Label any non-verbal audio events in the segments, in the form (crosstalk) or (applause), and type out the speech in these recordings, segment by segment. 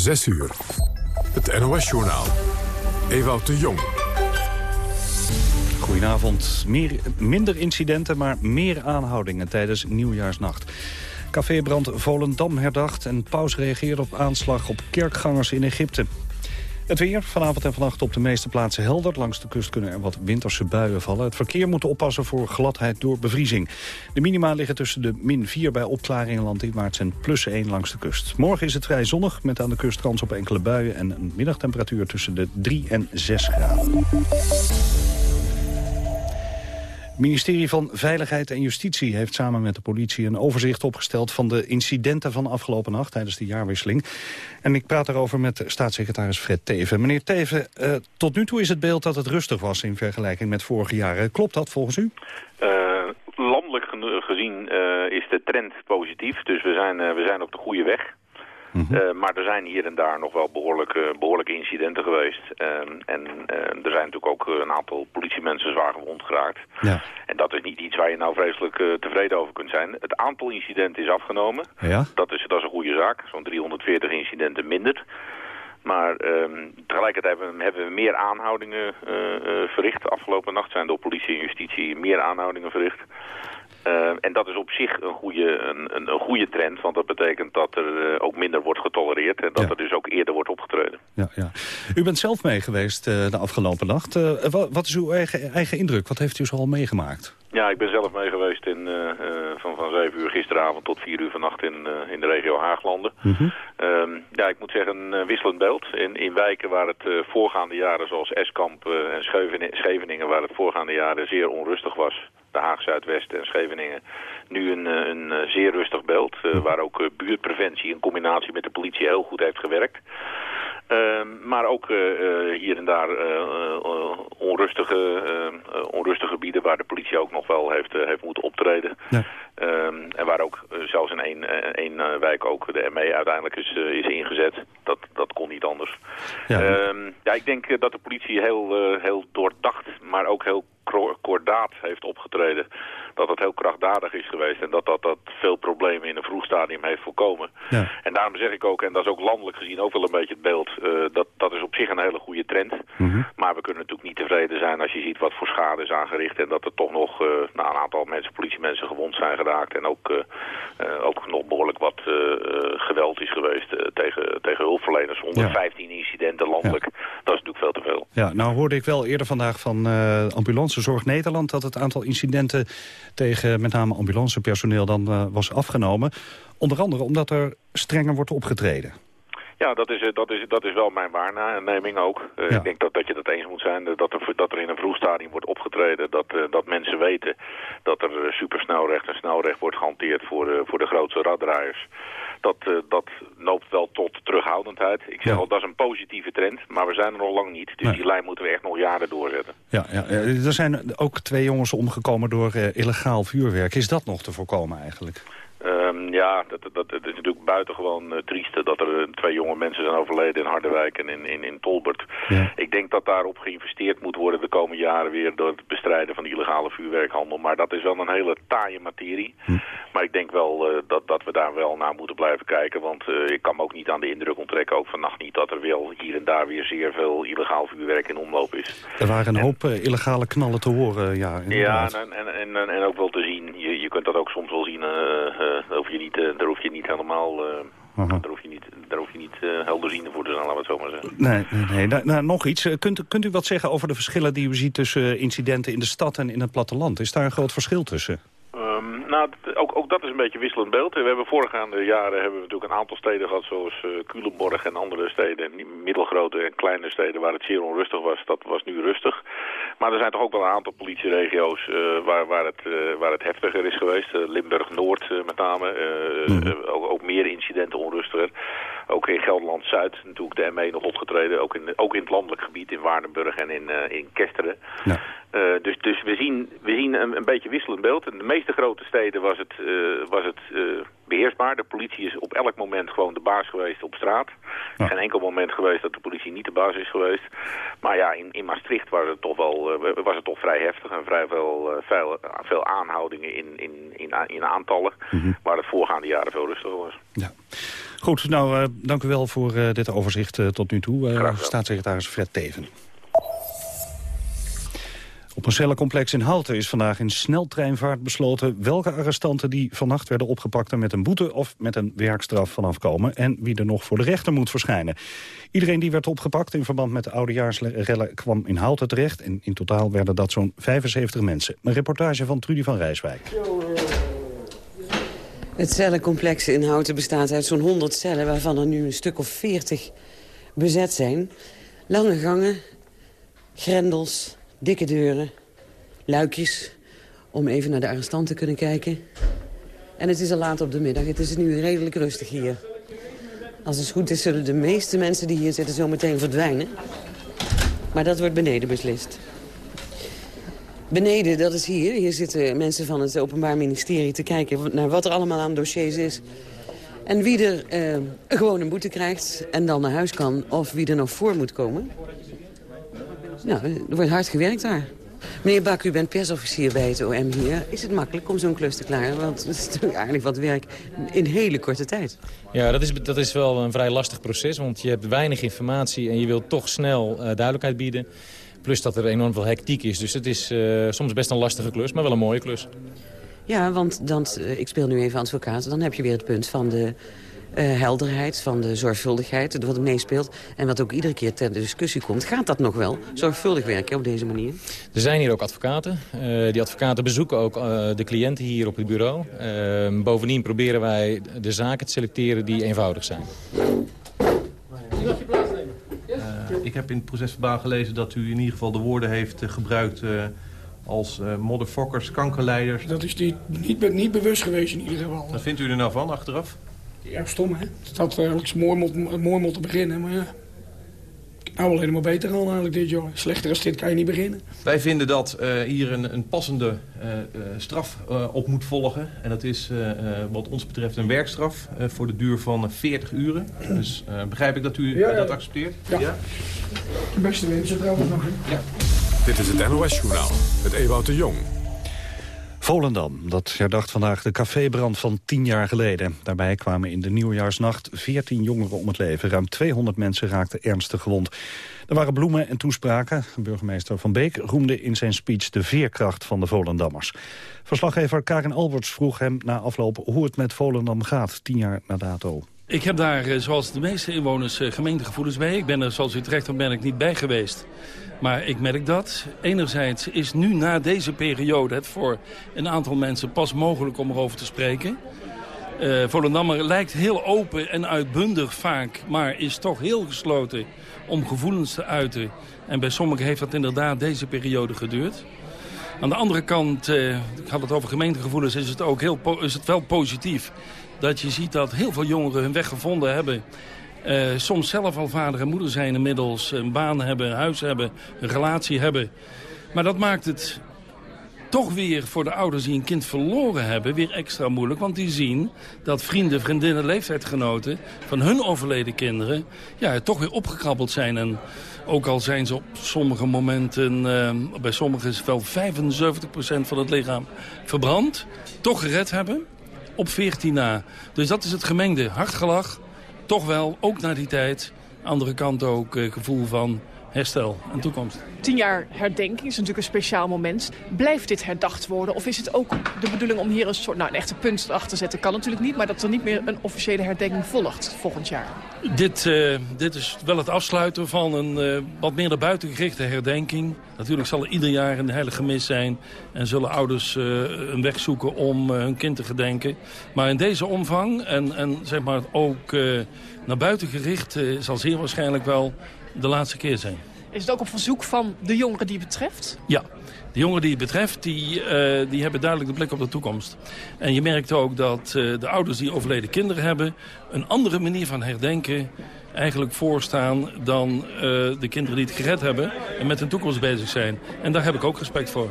6 uur. Het NOS-journaal. Ewout de Jong. Goedenavond. Meer, minder incidenten, maar meer aanhoudingen tijdens Nieuwjaarsnacht. Cafébrand Volendam herdacht en paus reageert op aanslag op kerkgangers in Egypte. Het weer, vanavond en vannacht op de meeste plaatsen helder. Langs de kust kunnen er wat winterse buien vallen. Het verkeer moet oppassen voor gladheid door bevriezing. De minima liggen tussen de min 4 bij opklaringen landinwaarts en plus 1 langs de kust. Morgen is het vrij zonnig, met aan de kust kans op enkele buien... en een middagtemperatuur tussen de 3 en 6 graden. Ministerie van Veiligheid en Justitie heeft samen met de politie een overzicht opgesteld van de incidenten van afgelopen nacht tijdens de jaarwisseling. En ik praat daarover met staatssecretaris Fred Teven. Meneer Teven, uh, tot nu toe is het beeld dat het rustig was in vergelijking met vorige jaren. Klopt dat volgens u? Uh, landelijk gezien uh, is de trend positief, dus we zijn, we zijn op de goede weg. Mm -hmm. uh, maar er zijn hier en daar nog wel behoorlijke, behoorlijke incidenten geweest. Uh, en uh, er zijn natuurlijk ook een aantal politiemensen zwaar gewond geraakt. Ja. En dat is niet iets waar je nou vreselijk tevreden over kunt zijn. Het aantal incidenten is afgenomen. Ja? Dat, is, dat is een goede zaak. Zo'n 340 incidenten minder. Maar um, tegelijkertijd hebben we, hebben we meer aanhoudingen verricht. Afgelopen nacht zijn door politie en justitie meer aanhoudingen verricht. Uh, en dat is op zich een goede, een, een, goede trend, want dat betekent dat er uh, ook minder wordt getolereerd en dat ja. er dus ook eerder wordt opgetreden. Ja, ja. U bent zelf mee geweest uh, de afgelopen nacht. Wat, wat, is uw eigen, eigen indruk? Wat heeft u zo al meegemaakt? Ja, ik ben zelf mee geweest in, van, van 7 uur gisteravond tot 4 uur vannacht in, in de regio Haaglanden. Mm -hmm. um, ja, ik moet zeggen een wisselend beeld. In, in wijken waar het voorgaande jaren, zoals Eskamp en Scheveningen, waar het voorgaande jaren zeer onrustig was de Haag Zuidwest en Scheveningen nu een, een zeer rustig beeld. Uh, waar ook buurtpreventie in combinatie met de politie heel goed heeft gewerkt. Uh, maar ook uh, hier en daar onrustige, onrustige gebieden waar de politie ook nog wel heeft, heeft moeten optreden. Ja. En waar ook zelfs in één, één wijk ook de ME uiteindelijk is, is ingezet. Dat, dat kon niet anders. Ja, ja ik denk dat de politie heel, heel doordacht, maar ook heel kordaat heeft opgetreden. Dat het heel krachtdadig is geweest en dat dat, dat veel problemen in een vroeg stadium heeft voorkomen. Ja. En daarom zeg ik ook, en dat is ook landelijk gezien ook wel een beetje het beeld, uh, dat, dat is op zich een hele goede trend. Mm -hmm. Maar we kunnen natuurlijk niet tevreden zijn als je ziet wat voor schade is aangericht en dat er toch nog uh, nou, een aantal mensen, politiemensen gewond zijn geraakt en ook, uh, ook nog behoorlijk wat geweld is geweest tegen, tegen hulpverleners. 115 ja. incidenten landelijk, ja. dat is natuurlijk veel te veel. Ja, nou hoorde ik wel eerder vandaag van Ambulancezorg Nederland dat het aantal incidenten tegen met name ambulancepersoneel dan was afgenomen. Onder andere omdat er strenger wordt opgetreden. Ja, dat is, dat, is, dat is wel mijn waarneming ook. Uh, ja. Ik denk dat, dat je dat eens moet zijn. Dat er, dat er in een vroeg stadium wordt opgetreden. Dat, uh, dat mensen weten dat er supersnelrecht en snelrecht wordt gehanteerd voor, uh, voor de grootste raddraaiers. Dat, dat loopt wel tot terughoudendheid. Ik zeg ja. al, dat is een positieve trend. Maar we zijn er nog lang niet. Dus nee. die lijn moeten we echt nog jaren doorzetten. Ja, ja, er zijn ook twee jongens omgekomen door illegaal vuurwerk. Is dat nog te voorkomen eigenlijk? Um, ja, dat, dat, dat, is natuurlijk buitengewoon uh, triest dat er twee jonge mensen zijn overleden in Harderwijk en in, in, in Tolbert. Ja. Ik denk dat daarop geïnvesteerd moet worden de komende jaren weer door het bestrijden van de illegale vuurwerkhandel. Maar dat is wel een hele taaie materie. Hm. Maar ik denk wel uh, dat, dat we daar wel naar moeten blijven kijken. Want uh, ik kan me ook niet aan de indruk onttrekken, ook vannacht niet, dat er wel hier en daar weer zeer veel illegaal vuurwerk in omloop is. Er waren een en, hoop illegale knallen te horen, ja. Inderdaad. Ja, en, en, en, en ook wel te zien. Je, je kunt dat ook soms wel zien daar hoef je niet, daar hoef je niet helemaal... Uh, uh -huh. Daar hoef je niet, daar hoef je niet uh, helderziende voor te zijn, laten we het zo maar zeggen. Nee, nee, nee. Nou, nou, nog iets. Kunt, kunt u wat zeggen over de verschillen die u ziet tussen incidenten in de stad en in het platteland? Is daar een groot verschil tussen? Nou, ook, ook dat is een beetje wisselend beeld. We hebben voorgaande jaren hebben we natuurlijk een aantal steden gehad, zoals uh, Culemborg en andere steden, middelgrote en kleine steden waar het zeer onrustig was. Dat was nu rustig. Maar er zijn toch ook wel een aantal politieregio's uh, waar, waar, het, uh, waar het heftiger is geweest. Limburg-Noord met name. Mm. ook, ook meer incidenten onrustiger. Ook in Gelderland-Zuid natuurlijk de ME nog opgetreden. Ook in, ook in het landelijk gebied, in Waardenburg en in, in Kesteren. Ja. dus, dus we zien, we zien een, een beetje wisselend beeld. In de meeste grote steden was het, was het beheersbaar. De politie is op elk moment gewoon de baas geweest op straat. Er is geen enkel moment geweest dat de politie niet de baas is geweest. Maar ja, in, in Maastricht was het, toch wel, uh, was het toch vrij heftig en vrij veel, uh, veel, veel, aanhoudingen in, in, in, in aantallen. Mm Waar het voorgaande jaren veel rustiger was. Ja. Goed, nou, dank u wel voor dit overzicht tot nu toe. staatssecretaris Fred Teven. Op een cellencomplex in Houten is vandaag in sneltreinvaart besloten... welke arrestanten die vannacht werden opgepakt met een boete of met een werkstraf vanaf komen... en wie er nog voor de rechter moet verschijnen. Iedereen die werd opgepakt in verband met de oudejaarsrellen kwam in Houten terecht... en in totaal werden dat zo'n 75 mensen. Een reportage van Trudy van Rijswijk. Het cellencomplex in Houten bestaat uit zo'n 100 cellen... waarvan er nu een stuk of 40 bezet zijn. Lange gangen, grendels, dikke deuren, luikjes... om even naar de arrestant te kunnen kijken. En het is al laat op de middag. Het is nu redelijk rustig hier. Als het goed is, zullen de meeste mensen die hier zitten zo meteen verdwijnen. Maar dat wordt beneden beslist. Beneden, dat is hier. Hier zitten mensen van het Openbaar Ministerie te kijken naar wat er allemaal aan dossiers is. En wie er eh, gewoon een boete krijgt en dan naar huis kan... of wie er nog voor moet komen. Nou, er wordt hard gewerkt daar. Meneer Bak, u bent persofficier bij het OM hier. Is het makkelijk om zo'n klus te klaren? Want het is natuurlijk eigenlijk wat werk in hele korte tijd. Ja, dat is, dat is wel een vrij lastig proces. Want je hebt weinig informatie en je wilt toch snel uh, duidelijkheid bieden. Plus dat er enorm veel hectiek is. Dus het is uh, soms best een lastige klus, maar wel een mooie klus. Ja, want dan, uh, ik speel nu even advocaat. Dan heb je weer het punt van de uh, helderheid, van de zorgvuldigheid, wat er meespeelt. En wat ook iedere keer ter discussie komt. Gaat dat nog wel, zorgvuldig werken op deze manier? Er zijn hier ook advocaten. Uh, die advocaten bezoeken ook uh, de cliënten hier op het bureau. Ehm, bovendien proberen wij de zaken te selecteren die eenvoudig zijn. ik heb in het procesverbaal gelezen dat u in ieder geval de woorden heeft gebruikt als uh, motherfuckers, kankerleiders. Dat is niet, niet, niet bewust geweest in ieder geval. Wat vindt u er nou van, achteraf? Ja, stom hè. Het had eigenlijk mooi, mooi moeten beginnen, maar ja. Nou, alleen maar beter al eigenlijk dit jaar. Slechter als dit kan je niet beginnen. Wij vinden dat uh, hier een, een passende uh, uh, straf op moet volgen. En dat is wat ons betreft een werkstraf voor de duur van 40 uren. Dus begrijp ik dat u ja, ja. dat accepteert? Ja. ja. De beste wensen trouwens nog. Hè? Ja. Dit is het NOS Journaal met Ewout de Jong. Volendam, dat herdacht vandaag de cafébrand van tien jaar geleden. Daarbij kwamen in de nieuwjaarsnacht 14 jongeren om het leven. Ruim 200 mensen raakten ernstig gewond. Er waren bloemen en toespraken. Burgemeester Van Beek roemde in zijn speech de veerkracht van de Volendammers. Verslaggever Karin Alberts vroeg hem na afloop hoe het met Volendam gaat, tien jaar na dato. Ik heb daar, eh, zoals de meeste inwoners, eh, gemeentegevoelens bij. Ik ben er, zoals u terecht ben ik niet bij geweest. Maar ik merk dat. Enerzijds is nu na deze periode het voor een aantal mensen pas mogelijk om erover te spreken. Uh, Volendammer lijkt heel open en uitbundig vaak, maar is toch heel gesloten om gevoelens te uiten. En bij sommigen heeft dat inderdaad deze periode geduurd. Aan de andere kant, ik had het over gemeentegevoelens, is het ook heel is het wel positief. Dat je ziet dat heel veel jongeren hun weg gevonden hebben uh, soms zelf al vader en moeder zijn inmiddels. Een baan hebben, een huis hebben, een relatie hebben. Maar dat maakt het toch weer voor de ouders die een kind verloren hebben... weer extra moeilijk, want die zien dat vrienden, vriendinnen, leeftijdgenoten... van hun overleden kinderen ja, toch weer opgekrabbeld zijn. En ook al zijn ze op sommige momenten, uh, bij sommigen is wel 75% van het lichaam verbrand... toch gered hebben, op 14 na. Dus dat is het gemengde hartgelach toch wel, ook na die tijd, andere kant ook uh, gevoel van herstel en toekomst. Tien jaar herdenking is natuurlijk een speciaal moment. Blijft dit herdacht worden? Of is het ook de bedoeling om hier een soort, nou een echte punt achter te zetten? Kan natuurlijk niet, maar dat er niet meer een officiële herdenking volgt volgend jaar. Dit, uh, dit is wel het afsluiten van een uh, wat meer naar buiten gerichte herdenking. Natuurlijk zal er ieder jaar een heilige mis zijn. En zullen ouders uh, een weg zoeken om hun kind te gedenken. Maar in deze omvang en, en zeg maar ook naar buiten gericht zal zeer waarschijnlijk wel de laatste keer zijn. Is het ook op verzoek van de jongeren die het betreft? Ja, de jongeren die het betreft, die, uh, die hebben duidelijk de blik op de toekomst. En je merkt ook dat uh, de ouders die overleden kinderen hebben... een andere manier van herdenken eigenlijk voorstaan dan uh, de kinderen die het gered hebben... en met hun toekomst bezig zijn. En daar heb ik ook respect voor.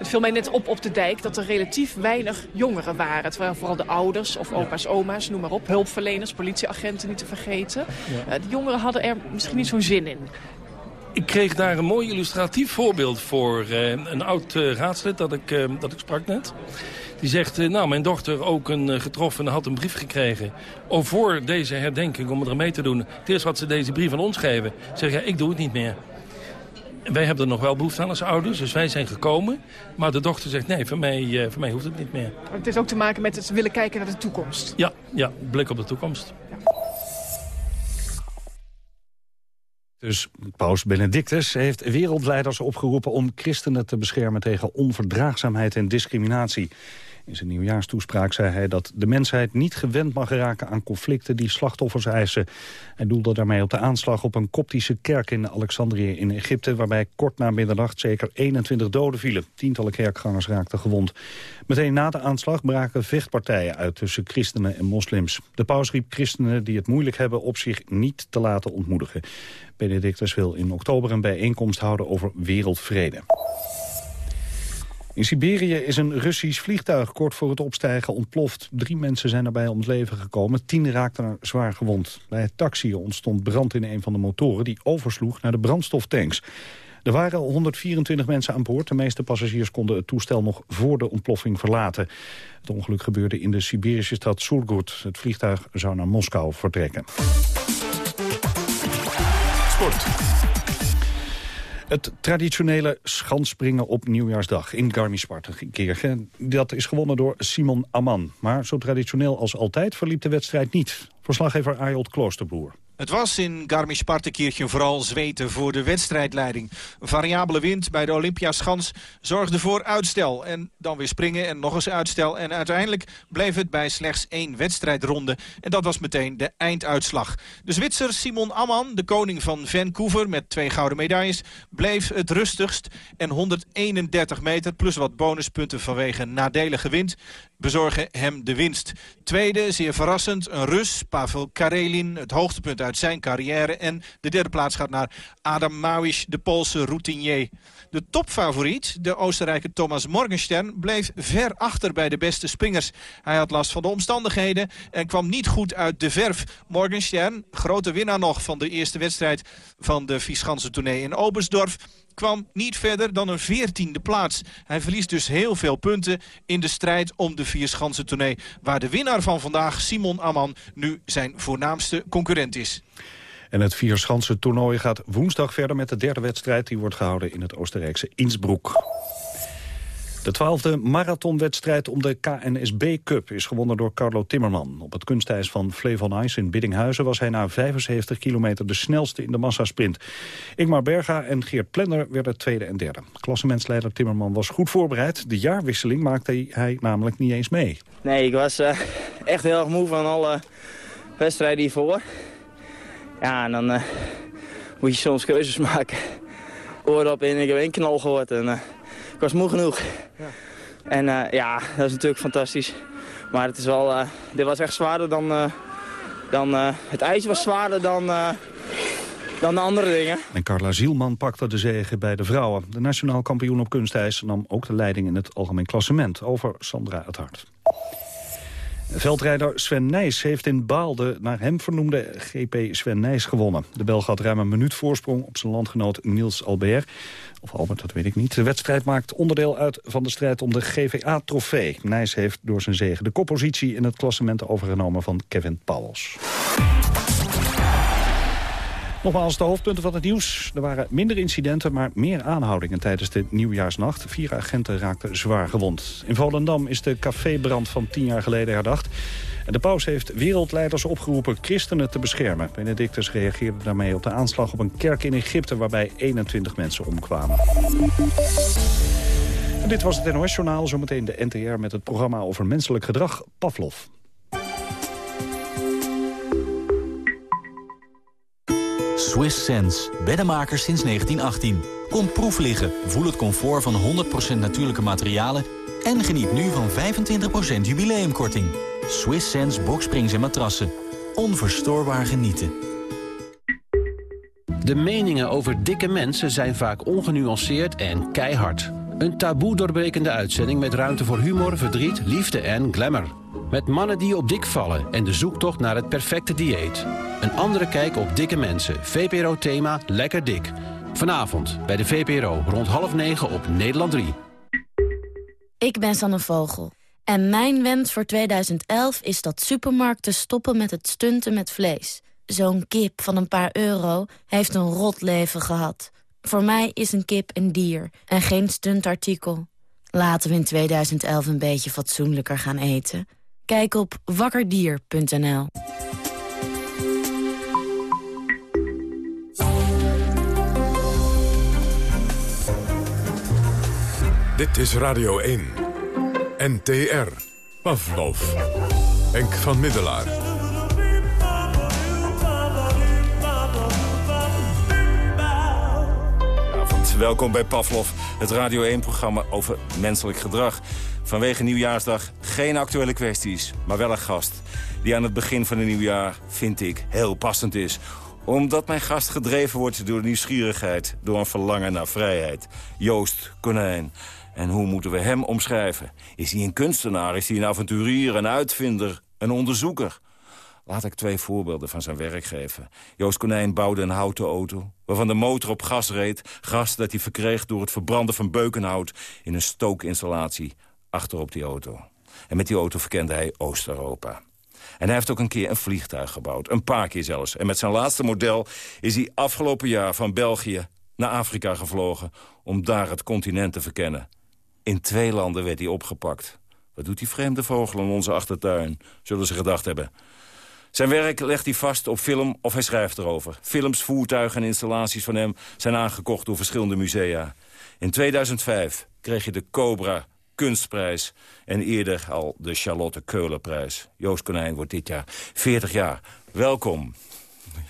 Het viel mij net op op de dijk dat er relatief weinig jongeren waren. Het waren vooral de ouders of opa's, oma's, noem maar op. Hulpverleners, politieagenten niet te vergeten. Ja. de jongeren hadden er misschien niet zo'n zin in. Ik kreeg daar een mooi illustratief voorbeeld voor. een oud raadslid dat ik, dat ik sprak net. Die zegt, nou, mijn dochter ook een getroffen had een brief gekregen... Oh, voor deze herdenking om er mee te doen. Het eerste wat ze deze brief aan ons geven, zeg ja, ik doe het niet meer. Wij hebben er nog wel behoefte aan als ouders, dus wij zijn gekomen. Maar de dochter zegt, nee, voor mij, voor mij hoeft het niet meer. Het heeft ook te maken met het willen kijken naar de toekomst. Ja, ja blik op de toekomst. Dus paus Benedictus heeft wereldleiders opgeroepen om christenen te beschermen tegen onverdraagzaamheid en discriminatie. In zijn nieuwjaarstoespraak zei hij dat de mensheid niet gewend mag geraken aan conflicten die slachtoffers eisen. Hij doelde daarmee op de aanslag op een koptische kerk in Alexandrië in Egypte, waarbij kort na middernacht zeker 21 doden vielen. Tientallen kerkgangers raakten gewond. Meteen na de aanslag braken vechtpartijen uit tussen christenen en moslims. De paus riep christenen die het moeilijk hebben op zich niet te laten ontmoedigen. Benedictus wil in oktober een bijeenkomst houden over wereldvrede. In Siberië is een Russisch vliegtuig kort voor het opstijgen ontploft. Drie mensen zijn daarbij om het leven gekomen. Tien raakten er zwaar gewond. Bij het taxi ontstond brand in een van de motoren... die oversloeg naar de brandstoftanks. Er waren 124 mensen aan boord. De meeste passagiers konden het toestel nog voor de ontploffing verlaten. Het ongeluk gebeurde in de Siberische stad Surgut. Het vliegtuig zou naar Moskou vertrekken. Sport. Het traditionele schanspringen op Nieuwjaarsdag in Garmisch-Partenkirchen... dat is gewonnen door Simon Amman. Maar zo traditioneel als altijd verliep de wedstrijd niet. Verslaggever Ayolt Kloosterboer. Het was in Garmisch-Partenkirchen vooral zweten voor de wedstrijdleiding. Variabele wind bij de Olympiaschans zorgde voor uitstel. En dan weer springen en nog eens uitstel. En uiteindelijk bleef het bij slechts één wedstrijdronde. En dat was meteen de einduitslag. De Zwitser Simon Amman, de koning van Vancouver met twee gouden medailles... bleef het rustigst. En 131 meter plus wat bonuspunten vanwege nadelige wind bezorgen hem de winst. Tweede, zeer verrassend, een Rus, Pavel Karelin, het hoogtepunt uit zijn carrière. En de derde plaats gaat naar Adam Mawisch, de Poolse routinier. De topfavoriet, de Oostenrijker Thomas Morgenstern, bleef ver achter bij de beste springers. Hij had last van de omstandigheden en kwam niet goed uit de verf. Morgenstern, grote winnaar nog van de eerste wedstrijd van de Viesganse tournee in Oberstdorf kwam niet verder dan een veertiende plaats. Hij verliest dus heel veel punten in de strijd om de Vierschansen tournee... waar de winnaar van vandaag, Simon Amman, nu zijn voornaamste concurrent is. En het Vierschansen toernooi gaat woensdag verder met de derde wedstrijd... die wordt gehouden in het Oostenrijkse Innsbruck. De twaalfde marathonwedstrijd om de KNSB Cup is gewonnen door Carlo Timmerman. Op het kunstijs van Flevo Ice in Biddinghuizen was hij na 75 kilometer de snelste in de massasprint. Ingmar Berga en Geert Plenner werden tweede en derde. Klassementsleider Timmerman was goed voorbereid. De jaarwisseling maakte hij namelijk niet eens mee. Nee, ik was uh, echt heel erg moe van alle wedstrijden hiervoor. Ja, en dan uh, moet je soms keuzes maken. Oor in, ik heb één knal gehoord en... Uh, ik was moe genoeg. Ja. En uh, ja, dat is natuurlijk fantastisch. Maar het is wel, uh, dit was echt zwaarder dan... Uh, dan het ijs was zwaarder dan, dan de andere dingen. En Carla Zielman pakte de zegen bij de vrouwen. De nationaal kampioen op kunstijs nam ook de leiding in het algemeen klassement over Sandra het Hart. Veldrijder Sven Nijs heeft in Baal de naar hem vernoemde GP Sven Nijs gewonnen. De Belg had ruim een minuut voorsprong op zijn landgenoot Niels Albert. Of Albert, dat weet ik niet. De wedstrijd maakt onderdeel uit van de strijd om de GVA-trofee. Nijs heeft door zijn zegen de koppositie in het klassement overgenomen van Kevin Pauwels. Nogmaals de hoofdpunten van het nieuws. Er waren minder incidenten, maar meer aanhoudingen tijdens de nieuwjaarsnacht. Vier agenten raakten zwaar gewond. In Volendam is de cafébrand van tien jaar geleden herdacht. En de paus heeft wereldleiders opgeroepen christenen te beschermen. Benedictus reageerde daarmee op de aanslag op een kerk in Egypte... waarbij 21 mensen omkwamen. En dit was het NOS-journaal. Zometeen de NTR met het programma over menselijk gedrag, Pavlov. Swiss Sense, beddenmakers sinds 1918. Kom proef liggen, voel het comfort van 100% natuurlijke materialen... en geniet nu van 25% jubileumkorting. Swiss Sense boksprings en matrassen. Onverstoorbaar genieten. De meningen over dikke mensen zijn vaak ongenuanceerd en keihard. Een taboe doorbrekende uitzending met ruimte voor humor, verdriet, liefde en glamour. Met mannen die op dik vallen en de zoektocht naar het perfecte dieet. Een andere kijk op dikke mensen. VPRO-thema Lekker Dik. Vanavond bij de VPRO rond half negen op Nederland 3. Ik ben Sanne Vogel. En mijn wens voor 2011 is dat supermarkten stoppen met het stunten met vlees. Zo'n kip van een paar euro heeft een rot leven gehad. Voor mij is een kip een dier en geen stuntartikel. Laten we in 2011 een beetje fatsoenlijker gaan eten. Kijk op wakkerdier.nl. Dit is Radio 1. NTR. Pavlov. Henk van Middelaar. Goedenavond, welkom bij Pavlov, het Radio 1-programma over menselijk gedrag. Vanwege Nieuwjaarsdag geen actuele kwesties, maar wel een gast... die aan het begin van een nieuwjaar, vind ik, heel passend is omdat mijn gast gedreven wordt door nieuwsgierigheid... door een verlangen naar vrijheid. Joost Konijn. En hoe moeten we hem omschrijven? Is hij een kunstenaar? Is hij een avonturier, een uitvinder, een onderzoeker? Laat ik twee voorbeelden van zijn werk geven. Joost Konijn bouwde een houten auto... waarvan de motor op gas reed. Gas dat hij verkreeg door het verbranden van beukenhout... in een stookinstallatie achterop die auto. En met die auto verkende hij Oost-Europa. En hij heeft ook een keer een vliegtuig gebouwd. Een paar keer zelfs. En met zijn laatste model is hij afgelopen jaar van België naar Afrika gevlogen... om daar het continent te verkennen. In twee landen werd hij opgepakt. Wat doet die vreemde vogel in onze achtertuin, zullen ze gedacht hebben. Zijn werk legt hij vast op film of hij schrijft erover. Films, voertuigen en installaties van hem zijn aangekocht door verschillende musea. In 2005 kreeg je de Cobra Kunstprijs en eerder al de Charlotte Keulerprijs. Joost Konijn wordt dit jaar 40 jaar. Welkom.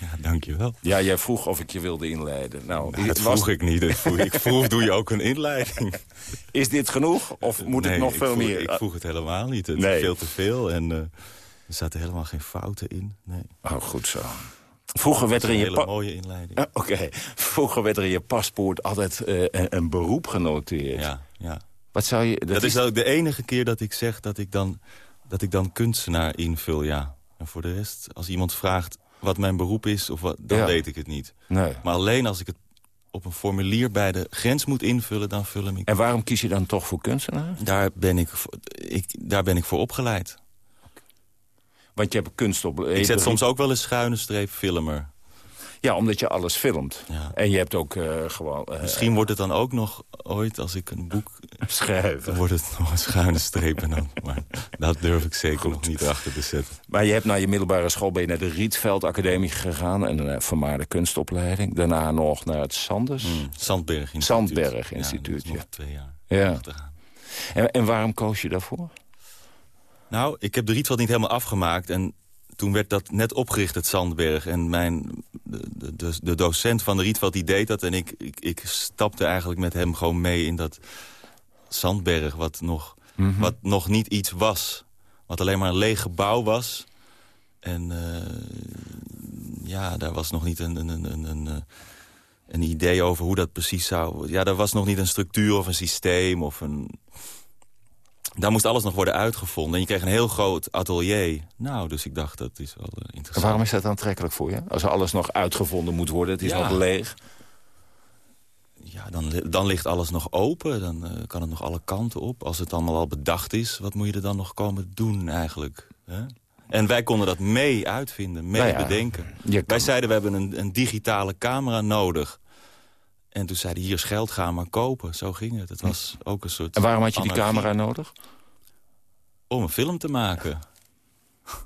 Ja, dankjewel. Ja, jij vroeg of ik je wilde inleiden. Nou, nou dat vroeg ik niet. Vroeg, ik vroeg, doe je ook een inleiding? Is dit genoeg of moet nee, het nog veel vroeg, meer? Ik vroeg het helemaal niet. Het nee. is veel te veel en uh, er zaten helemaal geen fouten in. Nee. Oh, goed zo. Vroeger werd er in je hele mooie inleiding. Oké. Okay. Vroeger werd er in je paspoort altijd uh, een, een, beroep genoteerd. Ja, ja. Wat zou je... Dat, dat is ook de enige keer dat ik zeg dat ik dan, dat ik dan kunstenaar invul, ja. En voor de rest, als iemand vraagt wat mijn beroep is, of wat, dan ja. weet ik het niet. Nee. Maar alleen als ik het op een formulier bij de grens moet invullen, dan vul hem ik. En waarom kies je dan toch voor kunstenaar? Daar ben ik, ik, daar ben ik voor opgeleid. Want je hebt kunst op... Ik zet soms ook wel een schuine streep filmer. Ja, omdat je alles filmt. Ja. En je hebt ook uh, gewoon... Uh, Misschien wordt het dan ook nog ooit, als ik een boek (laughs) schrijf... dan wordt het nog een schuine streep. En dan, maar dat durf ik zeker Goed. nog niet achter te zetten. Maar je hebt na je middelbare school ben je naar de Rietveld Academie gegaan... en een vermaarde kunstopleiding. Daarna nog naar het Sanders... Mm, Sandberg Instituut. Sandberg Instituut, ja. nog twee jaar. Ja. En, en waarom koos je daarvoor? Nou, ik heb de Rietveld niet helemaal afgemaakt... en toen werd dat net opgericht, het Zandberg. En mijn, de, de, de docent van de Rietveld die deed dat. En ik, ik, ik, stapte eigenlijk met hem gewoon mee in dat Zandberg... wat nog, mm -hmm. wat nog niet iets was. Wat alleen maar een leeg gebouw was. En uh, ja, daar was nog niet een, een, een, een, een idee over hoe dat precies zou... Ja, daar was nog niet een structuur of een systeem of een daar moest alles nog worden uitgevonden. En je kreeg een heel groot atelier. Nou, dus ik dacht, dat is wel uh, interessant. En waarom is dat aantrekkelijk voor je? Als er alles nog uitgevonden moet worden, het is ja. nog leeg. Ja, dan, dan ligt alles nog open. Dan uh, kan het nog alle kanten op. Als het allemaal al bedacht is, wat moet je er dan nog komen doen eigenlijk? Hè? En wij konden dat mee uitvinden, mee nou ja, bedenken. Wij zeiden, we hebben een, een digitale camera nodig. En toen zei hij, hier is geld, ga maar kopen. Zo ging het. Het was ook een soort... En waarom had je die anarchie. camera nodig? Om een film te maken. (laughs)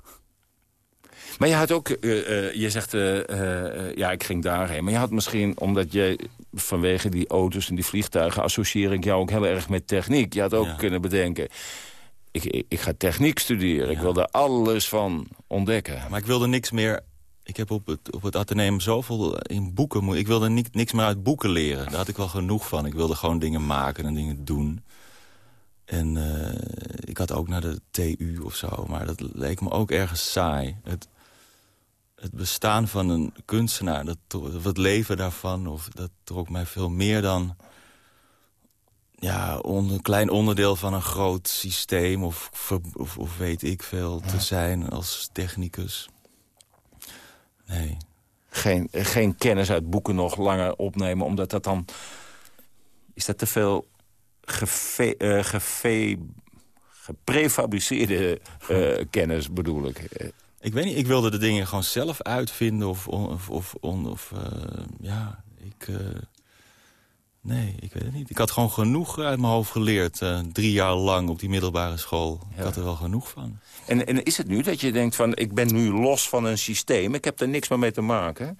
Maar je had ook, uh, uh, je zegt, uh, ja, ik ging daarheen. Maar je had misschien, omdat je vanwege die auto's en die vliegtuigen... associeer ik jou ook heel erg met techniek. Je had ook ja. kunnen bedenken, ik, ik, ik, ga techniek studeren. Ja. Ik wil er alles van ontdekken. Maar ik wilde niks meer ik heb op het, op het ateneum zoveel in boeken... Ik wilde ni niks meer uit boeken leren. Daar had ik wel genoeg van. Ik wilde gewoon dingen maken en dingen doen. En uh, ik had ook naar de TU of zo. Maar dat leek me ook ergens saai. Het, het bestaan van een kunstenaar, dat, of het leven daarvan... Of, dat trok mij veel meer dan ja, een klein onderdeel van een groot systeem... Of, of, of weet ik veel, te zijn als technicus. Nee. Geen, geen kennis uit boeken nog langer opnemen, omdat dat dan... Is dat te veel gefe, uh, gefe, geprefabriceerde uh, (laughs) kennis, bedoel ik? Ik weet niet, ik wilde de dingen gewoon zelf uitvinden of... of, of, of uh, ja, ik... Nee, ik weet het niet. Ik had gewoon genoeg uit mijn hoofd geleerd. Uh, drie jaar lang op die middelbare school. Ik had er wel genoeg van. En, en is het nu dat je denkt van... ik ben nu los van een systeem. Ik heb er niks meer mee te maken.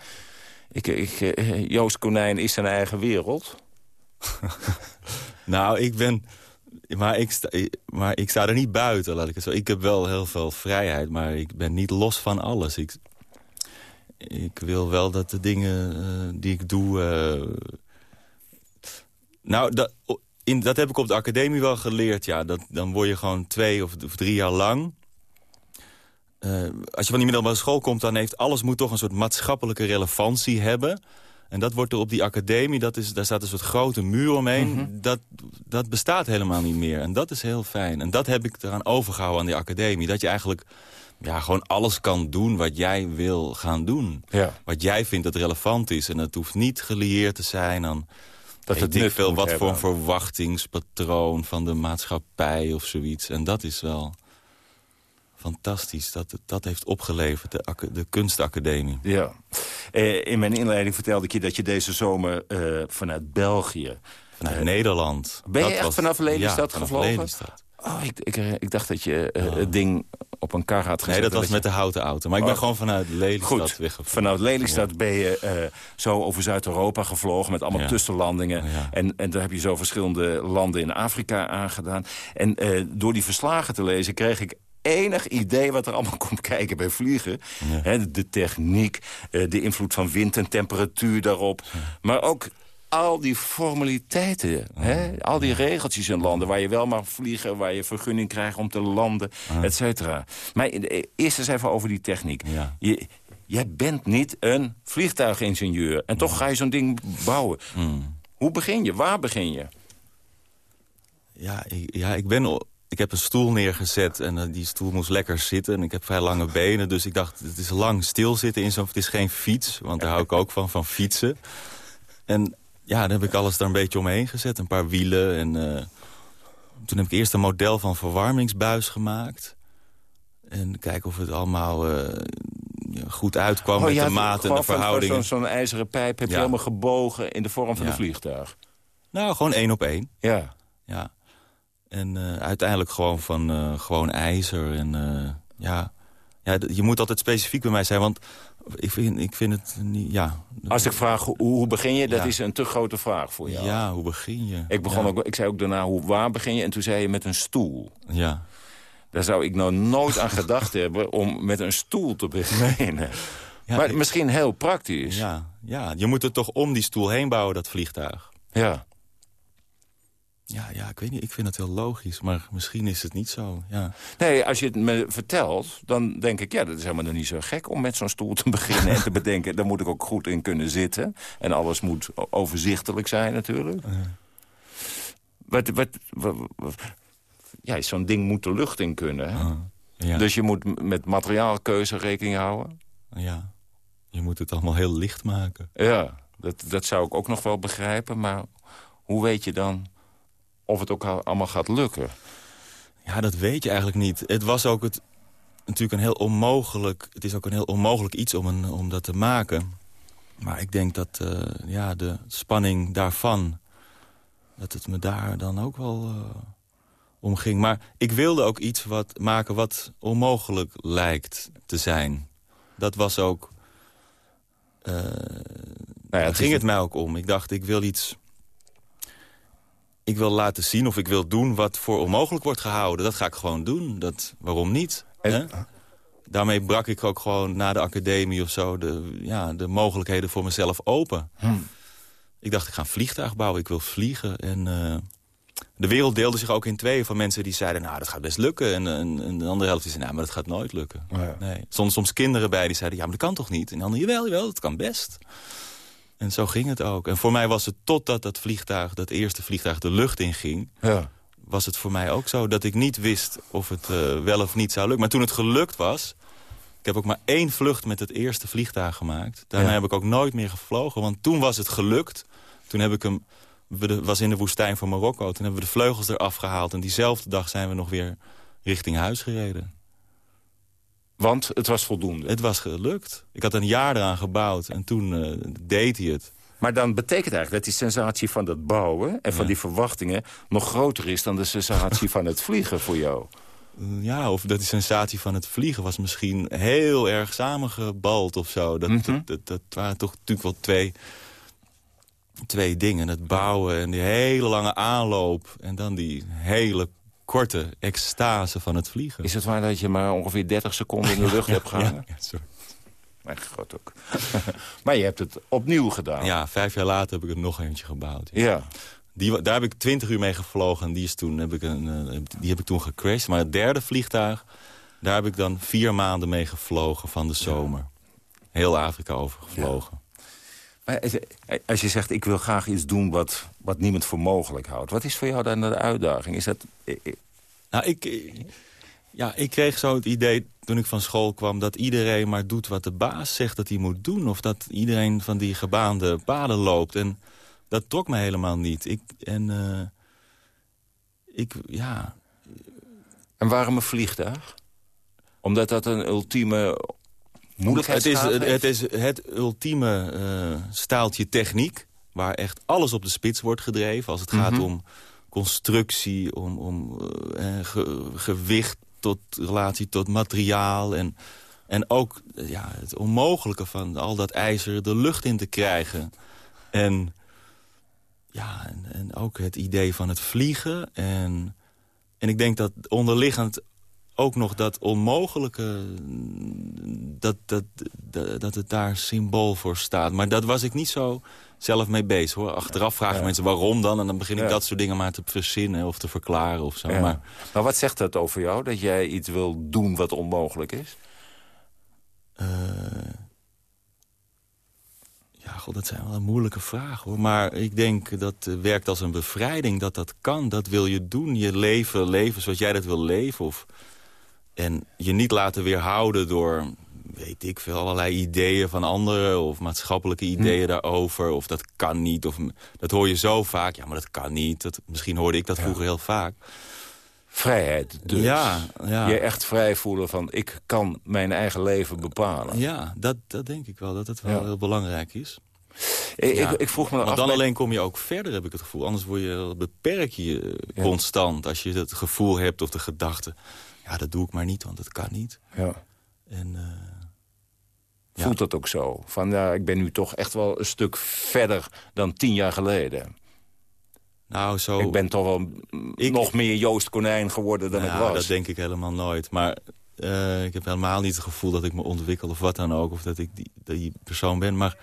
Ik, ik, uh, Joost Konijn is zijn eigen wereld. (laughs) nou, ik ben... Maar ik, sta, maar ik sta er niet buiten, laat ik het zo. Ik heb wel heel veel vrijheid, maar ik ben niet los van alles. Ik, ik wil wel dat de dingen uh, die ik doe nou, dat, in, dat heb ik op de academie wel geleerd, ja. Dat, dan word je gewoon twee of, of drie jaar lang... Uh, als je van die middelbare school komt, dan heeft alles moet toch een soort maatschappelijke relevantie hebben. En dat wordt er op die academie, dat is, daar staat een soort grote muur omheen. Mm -hmm. dat, dat bestaat helemaal niet meer. En dat is heel fijn. En dat heb ik eraan overgehouden aan die academie. Dat je eigenlijk ja, gewoon alles kan doen wat jij wil gaan doen. Ja. Wat jij vindt dat relevant is. En het hoeft niet gelieerd te zijn aan dat het niet veel wat voor een verwachtingspatroon van de maatschappij of zoiets. En dat is wel fantastisch. Dat, dat heeft opgeleverd, de, de kunstacademie. Ja. Eh, in mijn inleiding vertelde ik je dat je deze zomer uh, vanuit België... Vanuit uh, Nederland. Ben je dat echt was, vanaf Lelystad ja, gevlogen? Lelystad. Oh, ik, ik, ik, dacht dat je uh, het ding op een kar had gezet. Nee, dat was met je... de houten auto. Maar ik ben oh. gewoon vanuit Lelystad Goed. weggevlogen. Vanuit Lelystad ja. ben je uh, zo over Zuid-Europa gevlogen... met allemaal Ja. tussenlandingen. Ja. En, en daar heb je zo verschillende landen in Afrika aangedaan. En uh, door die verslagen te lezen kreeg ik enig idee wat er allemaal (laughs) komt kijken bij vliegen. De techniek, eh, de invloed van wind en temperatuur daarop. Maar ook al die formaliteiten, hè? al die regeltjes in landen... waar je wel mag vliegen, waar je vergunning krijgt om te landen, et cetera. Maar eh, eerst eens even over die techniek. Je, jij bent niet een vliegtuigingenieur. En toch ga je zo'n ding bouwen. Hoe begin je? Waar begin je? Ja, ik, ja, ik ben... Ik heb een stoel neergezet en eh, die stoel moest lekker zitten. En ik heb vrij lange benen, dus ik dacht, het is lang stilzitten in zo'n... Het is geen fiets, want daar hou ik ook van, van fietsen. En ja, dan heb ik alles daar een beetje omheen gezet. Een paar wielen en... eh, toen heb ik eerst een model van verwarmingsbuis gemaakt. En kijken of het allemaal eh, goed uitkwam met Oh, je de maat en de verhoudingen. Zo'n zo'n ijzeren pijp heb je helemaal gebogen in de vorm van Ja. een vliegtuig. Nou, gewoon één op één. Ja. Ja. En eh, uiteindelijk gewoon van gewoon ijzer. En ja, ja, je moet altijd specifiek bij mij zijn, want ik vind, ik vind het niet... Ja, Als ik vraag hoe, hoe begin je, dat Ja. is een te grote vraag voor jou. ja, hoe begin je? Ik, begon ja. ook, ik zei ook daarna, hoe, waar begin je? En toen zei je met een stoel. Ja. Daar zou ik nou nooit aan gedacht (laughs) hebben om met een stoel te beginnen. Ja, maar ik- misschien heel praktisch. Ja, ja, je moet het toch om die stoel heen bouwen, dat vliegtuig. Ja. Ja, ja, ik weet niet, ik vind het heel logisch, maar misschien is het niet zo. Ja. Nee, als je het me vertelt, dan denk ik... ja, dat is helemaal niet zo gek om met zo'n stoel te (laughs) beginnen... en te bedenken, daar moet ik ook goed in kunnen zitten. En alles moet overzichtelijk zijn natuurlijk. Wat, wat, wat, wat- ja, zo'n ding moet de lucht in kunnen. Hè? ja. Dus je moet met materiaalkeuze rekening houden. ja, je moet het allemaal heel licht maken. Ja, dat, dat zou ik ook nog wel begrijpen. Maar hoe weet je dan of het ook al- allemaal gaat lukken? Ja, dat weet je eigenlijk niet. Het was ook het, natuurlijk een heel onmogelijk... Het is ook een heel onmogelijk iets om, een, om dat te maken. Maar ik denk dat eh, ja, de spanning daarvan... dat het me daar dan ook wel eh, om ging. Maar ik wilde ook iets wat, maken wat onmogelijk lijkt te zijn. Dat was ook... eh daar het ging het mij ook om. Ik dacht, ik wil iets ik wil laten zien of ik wil doen wat voor onmogelijk wordt gehouden. Dat ga ik gewoon doen. Dat, waarom niet? hè? Daarmee brak ik ook gewoon na de academie of zo... de, ja, de mogelijkheden voor mezelf open. Ik dacht, ik ga een vliegtuig bouwen. Ik wil vliegen. En eh, de wereld deelde zich ook in tweeën van mensen die zeiden... nou, dat gaat best lukken. En, en, en de andere helft die zei, nou, maar dat gaat nooit lukken. Nee. Soms, soms kinderen bij die zeiden, ja, maar dat kan toch niet? En de andere, jawel, jawel, dat kan best. En zo ging het ook. En voor mij was het totdat dat vliegtuig, dat eerste vliegtuig de lucht in ging... Ja. was het voor mij ook zo dat ik niet wist of het eh, wel of niet zou lukken. Maar toen het gelukt was... Ik heb ook maar één vlucht met het eerste vliegtuig gemaakt. Daarna Ja. heb ik ook nooit meer gevlogen, want toen was het gelukt. Toen heb ik hem, was in de woestijn van Marokko. Toen hebben we de vleugels eraf gehaald. En diezelfde dag zijn we nog weer richting huis gereden. Want het was voldoende? Het was gelukt. Ik had een jaar eraan gebouwd en toen eh, deed hij het. Maar dan betekent eigenlijk dat die sensatie van dat bouwen... en van Ja. die verwachtingen nog groter is dan de sensatie (laughs) van het vliegen voor jou. Ja, of dat die sensatie van het vliegen was misschien heel erg samengebald of zo. Dat, Mhm. dat, dat, dat waren toch natuurlijk wel twee, twee dingen. Het bouwen en die hele lange aanloop. En dan die hele korte extase van het vliegen. Is het waar dat je maar ongeveer 30 seconden in de (laughs) lucht hebt gehangen? Ja, ja, sorry. Mijn god ook. (laughs) maar je hebt het opnieuw gedaan. Ja, vijf jaar later heb ik er nog eentje gebouwd. Ja. Die, wa- daar heb ik twintig uur mee gevlogen en die, is toen, heb ik een, eh, die heb ik toen gecrashed. Maar het derde vliegtuig, daar heb ik dan vier maanden mee gevlogen van de zomer. Heel Afrika overgevlogen. Maar als je zegt, ik wil graag iets doen wat, wat niemand voor mogelijk houdt. Wat is voor jou dan de uitdaging? Is dat... Nou, ik, ja, ik kreeg zo het idee toen ik van school kwam... dat iedereen maar doet wat de baas zegt dat hij moet doen. Of dat iedereen van die gebaande paden loopt. En dat trok me helemaal niet. Ik, en eh, ik, ja... En waarom een vliegtuig? Omdat dat een ultieme Het is, het is het ultieme eh, staaltje techniek... waar echt alles op de spits wordt gedreven. Als het gaat Mhm. om constructie, om, om eh, ge- gewicht tot relatie tot materiaal... en, en ook eh, ja, het onmogelijke van al dat ijzer de lucht in te krijgen. En, ja, en, en ook het idee van het vliegen. En, en ik denk dat onderliggend ook nog dat onmogelijke... Dat, dat, dat, dat het daar symbool voor staat. Maar dat was ik niet zo zelf mee bezig. hoor. Achteraf vragen Ja. mensen waarom dan. En dan begin ik Ja. dat soort dingen maar te verzinnen of te verklaren of zo. Ja. Maar Maar wat zegt dat over jou? Dat jij iets wil doen wat onmogelijk is? eh, ja, god, dat zijn wel moeilijke vragen hoor. Maar ik denk dat het werkt als een bevrijding, dat dat kan. Dat wil je doen, je leven leven zoals jij dat wil leven. Of, en je niet laten weerhouden door, weet ik veel, allerlei ideeën van anderen... of maatschappelijke ideeën daarover, of dat kan niet. Of, dat hoor je zo vaak, ja, maar dat kan niet. Dat, misschien hoorde ik dat vroeger heel vaak. Vrijheid dus. Ja, ja. Je echt vrij voelen van ik kan mijn eigen leven bepalen. Ja, dat, dat denk ik wel, dat het wel Ja. heel belangrijk is. Ik, Ja, ik, ik vroeg me Want dan alleen kom je ook verder, heb ik het gevoel. Anders word je, beperk je je constant. Als je het gevoel hebt of de gedachte... ja, dat doe ik maar niet, want dat kan niet. Ja. En, eh, ja. Voelt dat ook zo? Van ja, ik ben nu toch echt wel een stuk verder dan tien jaar geleden. Nou, zo... Ik ben toch wel mm, nog meer Joost Konijn geworden dan Nou, ik was. dat denk ik helemaal nooit. Maar eh, ik heb helemaal niet het gevoel dat ik me ontwikkel of wat dan ook. Of dat ik die, die persoon ben. Maar,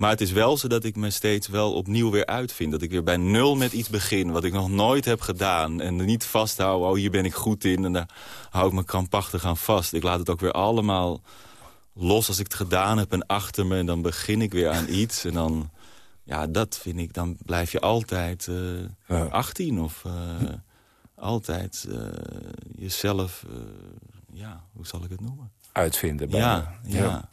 maar het is wel zo dat ik me steeds wel opnieuw weer uitvind. Dat ik weer bij nul met iets begin wat ik nog nooit heb gedaan. En niet vasthouden, oh hier ben ik goed in. En daar hou ik me krampachtig aan vast. Ik laat het ook weer allemaal los als ik het gedaan heb en achter me. En dan begin ik weer aan (laughs) iets. En dan, ja, dat vind ik, dan blijf je altijd eh 18 of... eh, altijd eh, jezelf, ja, hoe zal ik het noemen? Uitvinden. bij Ja, ja.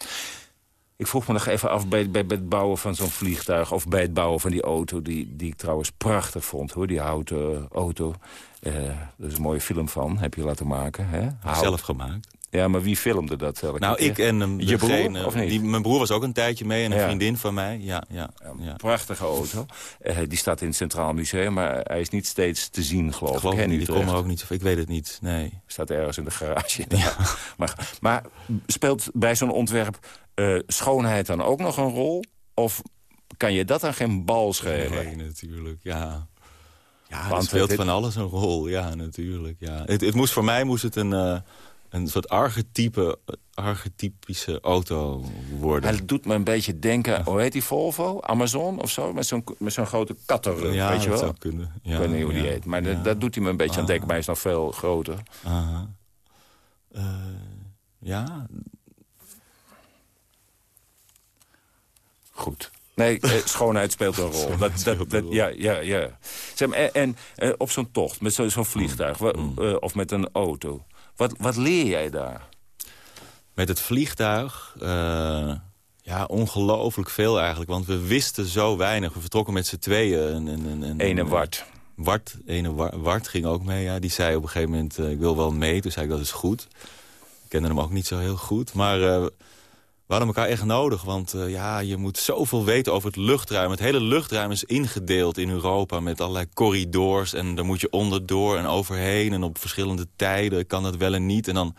Ik vroeg me nog even af bij, bij, bij het bouwen van zo'n vliegtuig... of bij het bouwen van die auto, die, die ik trouwens prachtig vond. hoor, Die houten auto. Eh er is een mooie film van, heb je laten maken. Hè? Hout. Zelf gemaakt. Ja, maar wie filmde dat? elke Nou, keer? ik en um, Je degene- broer, of niet? Die, mijn broer was ook een tijdje mee en een Ja. vriendin van mij. Ja, ja, ja. Prachtige auto. Eh, die staat in het Centraal Museum, maar hij is niet steeds te zien, geloof ik. Geloof ik niet, die komen ook niet. Ik weet het niet, nee. Staat ergens in de garage. (laughs) Maar, maar speelt bij zo'n ontwerp eh, schoonheid dan ook nog een rol? Of kan je dat dan geen bal schelen? Nee, natuurlijk, ja. Ja, Want speelt het- van alles een rol, ja, natuurlijk. Ja. Het, het moest, voor mij moest het een, eh, een soort archetype, archetypische auto worden. Hij doet me een beetje denken, hoe heet die Volvo? Amazon of zo? Met zo'n met zo'n grote kattenrug, Ja, weet je dat wel? zou kunnen. Ja, ik weet niet hoe die ja, heet, maar dat- ja. dat doet hij me een beetje aan Ah. denken. Maar hij is nog veel groter. Eh, ja. Goed. Nee, eh, schoonheid speelt een rol. Dat, dat, dat, ja, ja, ja. Zeg maar, en en eh, op zo'n tocht, met zo- zo'n vliegtuig Mm. eh, of met een auto... Wat, wat leer jij daar? Met het vliegtuig, ja, ongelooflijk veel eigenlijk. Want we wisten zo weinig. We vertrokken met z'n tweeën. En, en, en, en, Ene Wart. Wart, ene Wa- Wart ging ook mee. Ja. Die zei op een gegeven moment, ik wil wel mee. Toen zei ik, dat is goed. Ik kende hem ook niet zo heel goed. Maar we hadden elkaar echt nodig. Want eh, ja, je moet zoveel weten over het luchtruim. Het hele luchtruim is ingedeeld in Europa met allerlei corridors. En daar moet je onderdoor en overheen. En op verschillende tijden kan dat wel en niet. En dan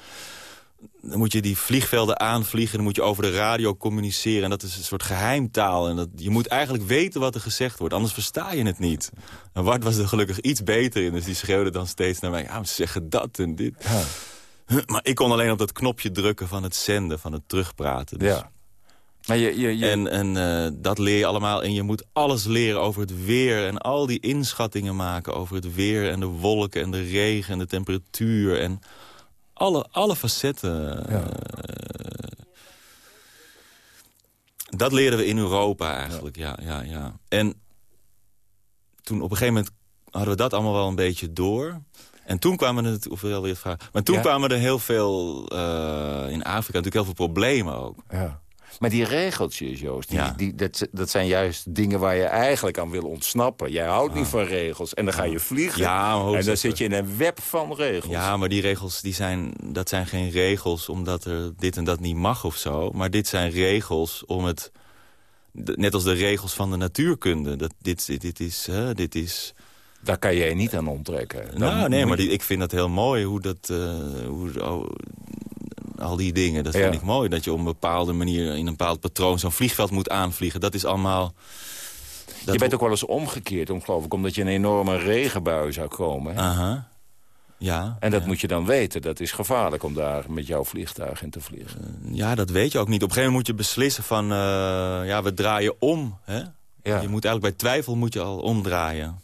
dan moet je die vliegvelden aanvliegen. Dan moet je over de radio communiceren. En dat is een soort geheimtaal. En dat, je moet eigenlijk weten wat er gezegd wordt. Anders versta je het niet. En Wart was er gelukkig iets beter in. Dus die schreeuwde dan steeds naar mij. Ja, ze zeggen dat en dit. Maar ik kon alleen op dat knopje drukken van het zenden. Van het terugpraten. Dus. Ja. Maar je, je, je... En, en eh, dat leer je allemaal. En je moet alles leren over het weer. En al die inschattingen maken over het weer. En de wolken en de regen en de temperatuur. En alle, alle facetten. eh, dat leren we in Europa eigenlijk, ja. ja, ja, En toen op een gegeven moment hadden we dat allemaal wel een beetje door. En toen kwamen er, of wel weer het vraag, maar toen Ja. kwamen er heel veel eh, in Afrika natuurlijk heel veel problemen ook. Ja. Maar die regeltjes, Joost, die, Ja. die, dat, dat zijn juist dingen waar je eigenlijk aan wil ontsnappen. Jij houdt niet van regels en dan ga je vliegen. Ja, en dan zit je in een web van regels. Ja, maar die regels die zijn, dat zijn geen regels omdat er dit en dat niet mag of zo. Maar dit zijn regels om het... Net als de regels van de natuurkunde. Dat, dit, dit, dit is... Hè, dit is Daar kan je je niet aan onttrekken. Dan nou, nee, maar die, ik vind dat heel mooi hoe dat... eh, hoe, oh, al die dingen, dat Ja. vind ik mooi. Dat je op een bepaalde manier in een bepaald patroon zo'n vliegveld moet aanvliegen. Dat is allemaal... dat je bent ook wel eens omgekeerd, om, geloof ik, omdat je een enorme regenbui zou komen. Aha. Ja. En dat moet je dan weten. Dat is gevaarlijk om daar met jouw vliegtuig in te vliegen. Ja, dat weet je ook niet. Op een gegeven moment moet je beslissen van... eh, ja, we draaien om. Hè? Je moet eigenlijk bij twijfel moet je al omdraaien.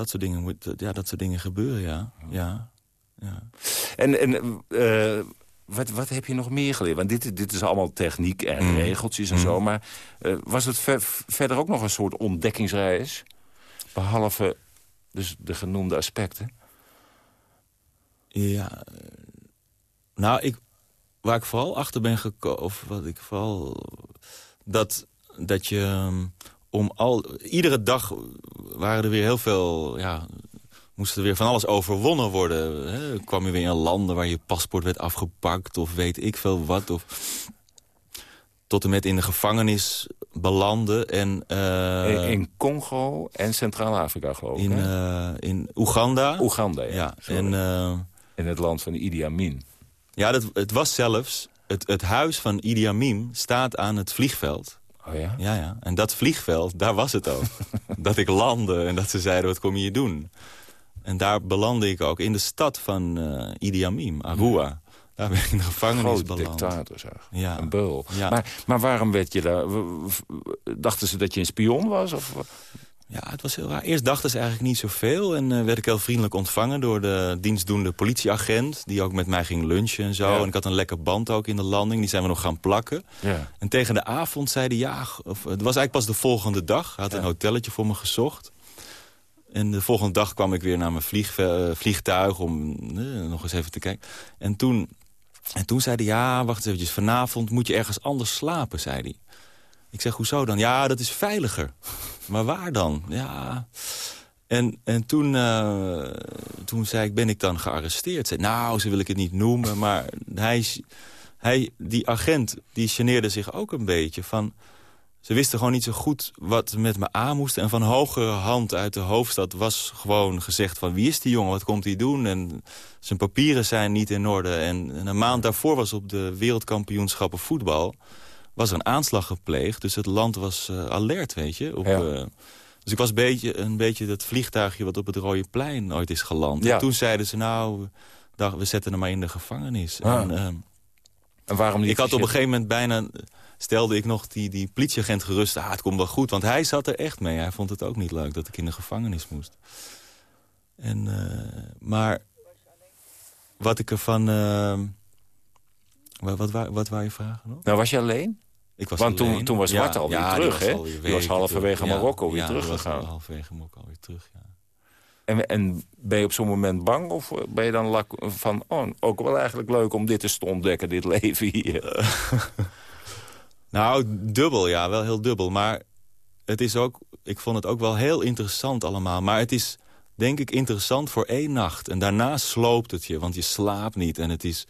Dat soort dingen, moet, ja, dat soort dingen gebeuren, ja. ja. ja. En, en eh, wat, wat heb je nog meer geleerd? Want dit, dit is allemaal techniek en Mm. regeltjes en zo. Maar eh, was het ver- verder ook nog een soort ontdekkingsreis? Behalve dus de genoemde aspecten. Ja, nou, ik, waar ik vooral achter ben gekomen, of wat ik vooral, dat, dat je ehm, om al, iedere dag waren er weer heel veel, ja, moest er weer van alles overwonnen worden. Hè? Kwam je weer in landen waar je paspoort werd afgepakt, of weet ik veel wat, of tot en met in de gevangenis belanden. En, eh, in, in Congo en Centraal-Afrika, geloof ik. in, eh, in Oeganda. Oeganda, ja. En, eh, in het land van Idi Amin. Ja, dat, het was zelfs... Het, het huis van Idi Amin staat aan het vliegveld. Oh ja? Ja, ja. En dat vliegveld, daar was het ook. (laughs) dat ik landde en dat ze zeiden, wat kom je hier doen? En daar belandde ik ook, in de stad van eh, Idi Amin, Arua. Daar ben ik in de gevangenis Groot beland. dictator, zeg. Ja. Een beul. Ja. Maar, maar waarom werd je daar... Dachten ze dat je een spion was? Of... Ja, het was heel raar. Eerst dachten ze eigenlijk niet zoveel. En eh, werd ik heel vriendelijk ontvangen door de dienstdoende politieagent... die ook met mij ging lunchen en zo. Ja. En ik had een lekker band ook in de landing. Die zijn we nog gaan plakken. Ja. En tegen de avond zei hij ja... Of, het was eigenlijk pas de volgende dag. Hij had een hotelletje voor me gezocht. En de volgende dag kwam ik weer naar mijn vlieg, eh, vliegtuig... om eh, nog eens even te kijken. En toen, en toen zei hij, ja, wacht eens eventjes. Vanavond moet je ergens anders slapen, zei hij. Ik zeg, hoezo dan? Ja, dat is veiliger. (laughs) Maar waar dan? Ja... En, en toen, eh, toen zei ik, ben ik dan gearresteerd? Zei, nou, zo wil ik het niet noemen. Maar hij, hij, die agent, die geneerde zich ook een beetje. Van, ze wisten gewoon niet zo goed wat met me aan moest. En van hogere hand uit de hoofdstad was gewoon gezegd van... wie is die jongen, wat komt hij doen? En zijn papieren zijn niet in orde. En, en een maand daarvoor was op de wereldkampioenschappen voetbal... was er een aanslag gepleegd. Dus het land was eh, alert, weet je. Op, Ja. eh, dus ik was een beetje, een beetje dat vliegtuigje wat op het Rode Plein ooit is geland. Ja. En toen zeiden ze, nou, we zetten hem maar in de gevangenis. Ah. En, ehm, En waarom niet? ik had op een gegeven moment bijna... stelde ik nog die, die politieagent gerust... ah, het komt wel goed, want hij zat er echt mee. Hij vond het ook niet leuk dat ik in de gevangenis moest. En, eh, maar wat ik ervan... eh, wat, wat, wa- wat waren je vragen nog? Nou, was je alleen? Ik was Want toen, alleen. toen was Ja, alweer ja, die terug, was hè? alweer Die was weken halverwege Marokko weer ja, was teruggegaan. halverwege Marokko alweer terug, ja. En, en ben je op zo'n moment bang? Of ben je dan lak- van, oh, ook wel eigenlijk leuk om dit eens te ontdekken, dit (laughs) leven hier? (laughs) Nou, dubbel, ja, wel heel dubbel. Maar het is ook, ik vond het ook wel heel interessant allemaal. Maar het is, denk ik, interessant voor één nacht. En daarna sloopt het je, want je slaapt niet. En het is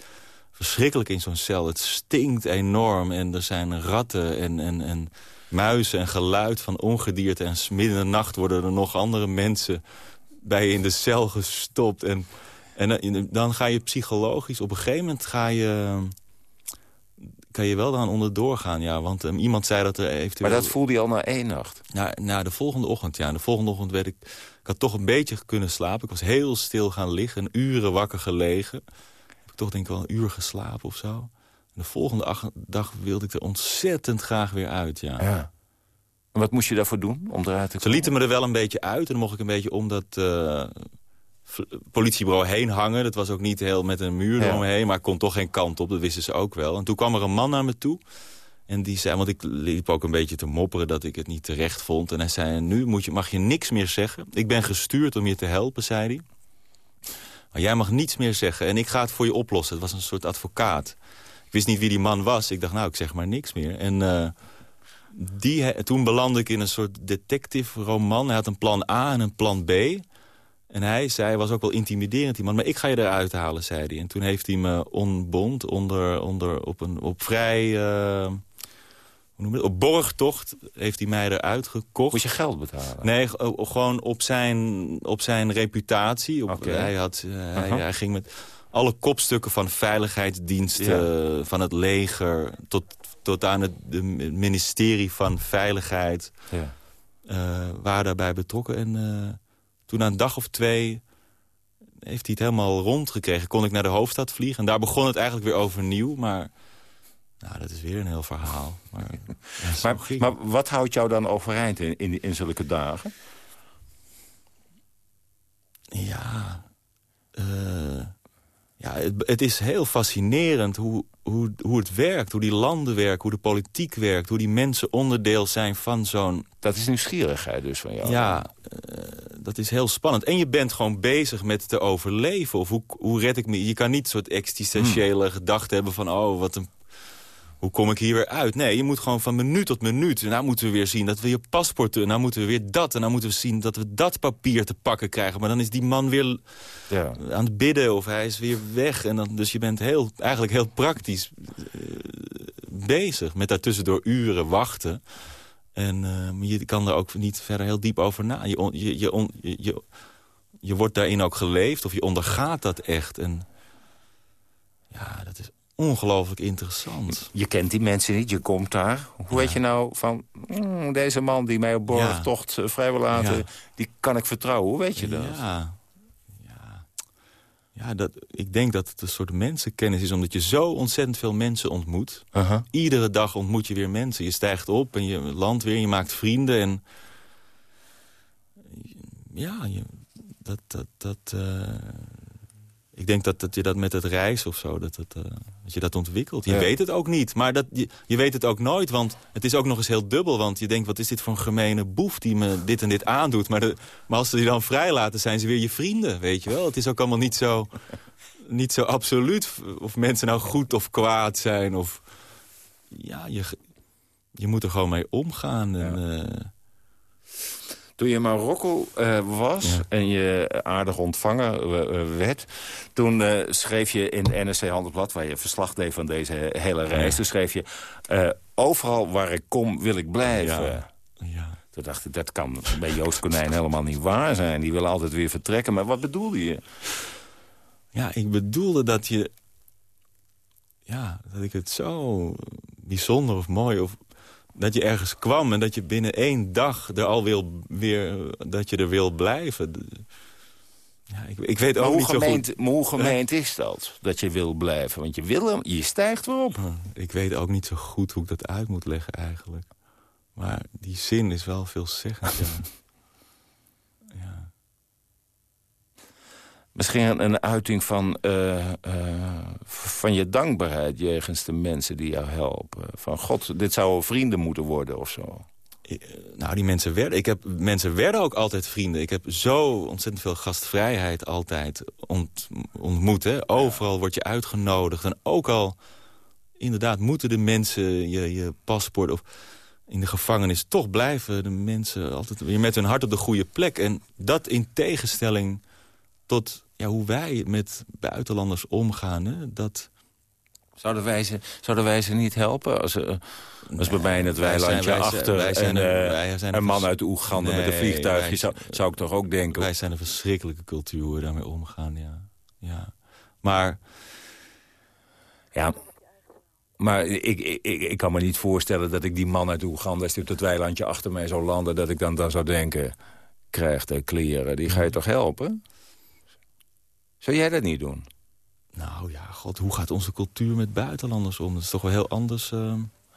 verschrikkelijk in zo'n cel. Het stinkt enorm en er zijn ratten en, en, en muizen en geluid van ongedierte. En midden in de nacht worden er nog andere mensen bij je in de cel gestopt. En, en dan ga je psychologisch, op een gegeven moment ga je kan je wel dan onderdoor gaan, ja. Want um, iemand zei dat er eventueel... Maar dat voelde je al na één nacht? Ja, na de volgende ochtend, ja. De volgende ochtend werd ik... Ik had toch een beetje kunnen slapen. Ik was heel stil gaan liggen, uren wakker gelegen. Toch denk ik wel een uur geslapen of zo. En de volgende dag wilde ik er ontzettend graag weer uit, ja. ja. En wat moest je daarvoor doen, om eruit te komen? Ze lieten me er wel een beetje uit. En dan mocht ik een beetje om dat uh, politiebureau heen hangen. Dat was ook niet heel met een muur ja. eromheen. Maar ik kon toch geen kant op, dat wisten ze ook wel. En toen kwam er een man naar me toe. En die zei, want ik liep ook een beetje te mopperen dat ik het niet terecht vond. En hij zei, nu moet je, mag je niks meer zeggen. Ik ben gestuurd om je te helpen, zei hij. Jij mag niets meer zeggen en ik ga het voor je oplossen. Het was een soort advocaat. Ik wist niet wie die man was. Ik dacht, nou, ik zeg maar niks meer. En uh, die, toen belandde ik in een soort detective roman. Hij had een plan A en een plan B. En hij zei, was ook wel intimiderend die man. Maar ik ga je eruit halen, zei hij. En toen heeft hij me onbond onder, onder, op, een, op vrij... Hoe noem je het? Op borgtocht heeft hij mij eruit gekocht. Moest je geld betalen? Nee, gewoon op zijn, op zijn reputatie. Op, okay. hij, had, uh, -huh. hij, hij, ging met alle kopstukken van veiligheidsdiensten... Ja. van het leger tot, tot aan het ministerie van Veiligheid... Ja. Uh, waren daarbij betrokken. En toen na een dag of twee heeft hij het helemaal rondgekregen. Kon ik naar de hoofdstad vliegen. En daar begon het eigenlijk weer overnieuw. Maar nou, dat is weer een heel verhaal. Maar, (laughs) maar, maar, wat houdt jou dan overeind in, in, in zulke dagen? Ja, uh, ja het, het, is heel fascinerend hoe, hoe, hoe het werkt. Hoe die landen werken, hoe de politiek werkt. Hoe die mensen onderdeel zijn van zo'n... Dat is nieuwsgierigheid dus van jou. Ja, uh, dat is heel spannend. En je bent gewoon bezig met te overleven. Of hoe, hoe red ik me... Je kan niet een soort existentiële hmm. gedachten hebben van... oh, wat een hoe kom ik hier weer uit? Nee, je moet gewoon van minuut tot minuut. Nou moeten we weer zien dat we je paspoort... en nou moeten we weer dat. En nou moeten we zien dat we dat papier te pakken krijgen. Maar dan is die man weer ja. aan het bidden of hij is weer weg. En dan, dus je bent heel, eigenlijk heel praktisch uh, bezig. Met daartussendoor uren wachten. En uh, je kan er ook niet verder heel diep over na. Je, on, je, je, on, je, je, je wordt daarin ook geleefd of je ondergaat dat echt. En ja, dat is ongelooflijk interessant. Je kent die mensen niet, je komt daar. Hoe ja. weet je nou van, mm, deze man die mij op borgtocht ja. vrij wil laten... Ja. die kan ik vertrouwen, hoe weet je dat? Ja, ja. ja dat, ik denk dat het een soort mensenkennis is... omdat je zo ontzettend veel mensen ontmoet. Uh -huh. Iedere dag ontmoet je weer mensen. Je stijgt op en je landt weer, je maakt vrienden. En ja, je, dat... dat, dat uh, ik denk dat, dat je dat met het reizen of zo, dat, dat, uh, dat je dat ontwikkelt. Je ja. weet het ook niet, maar dat, je, je weet het ook nooit. Want het is ook nog eens heel dubbel. Want je denkt, wat is dit voor een gemene boef die me dit en dit aandoet. Maar, de, maar als ze die dan vrijlaten, zijn ze weer je vrienden, weet je wel. Het is ook allemaal niet zo, niet zo absoluut of mensen nou goed of kwaad zijn. Of, ja, je, je moet er gewoon mee omgaan. En, ja. uh, toen je in Marokko uh, was ja. en je aardig ontvangen uh, werd... toen uh, schreef je in NRC Handelsblad, waar je verslag deed van deze hele reis... Ja. toen schreef je, overal waar ik kom wil ik blijven. Ja. ja. Toen dacht ik, dat kan bij Joost Konijn helemaal niet waar zijn. Die wil altijd weer vertrekken. Maar wat bedoelde je? Ja, ik bedoelde dat je... Ja, dat ik het zo bijzonder of mooi... Of, dat je ergens kwam en dat je binnen één dag er al wil weer dat je er wil blijven. Ja, ik, ik weet ook maar niet gemeend, zo goed. Maar hoe gemeend is dat, dat je wil blijven? Want je wil hem, je stijgt erop. Ik weet ook niet zo goed hoe ik dat uit moet leggen eigenlijk. Maar die zin is wel veelzeggend, ja. (laughs) Misschien een uiting van, uh, van je dankbaarheid jegens de mensen die jou helpen. Van god, dit zouden vrienden moeten worden of zo. Nou, die mensen werden, ik heb, mensen werden ook altijd vrienden. Ik heb zo ontzettend veel gastvrijheid altijd ont, ontmoet. Overal word je uitgenodigd. En ook al, inderdaad, moeten de mensen je, je paspoort... of in de gevangenis, toch blijven de mensen altijd weer met hun hart op de goede plek. En dat in tegenstelling tot ja, hoe wij met buitenlanders omgaan. Hè, dat... Zouden wij, ze, zouden wij ze niet helpen? Als, uh, als bij mij in het weilandje achter wij zijn, wij zijn een man uit Oeganda met een vliegtuigje... Zou, zou ik toch ook denken... Wij zijn een verschrikkelijke cultuur hoe we daarmee omgaan, ja. ja. Maar... Ja, maar ik, ik, ik kan me niet voorstellen dat ik die man uit Oeganda... op het weilandje achter mij zou landen... dat ik dan, dan zou denken... krijgt hij kleren, die ga je toch helpen? Zou jij dat niet doen? Nou ja, god, hoe gaat onze cultuur met buitenlanders om? Dat is toch wel heel anders... Uh...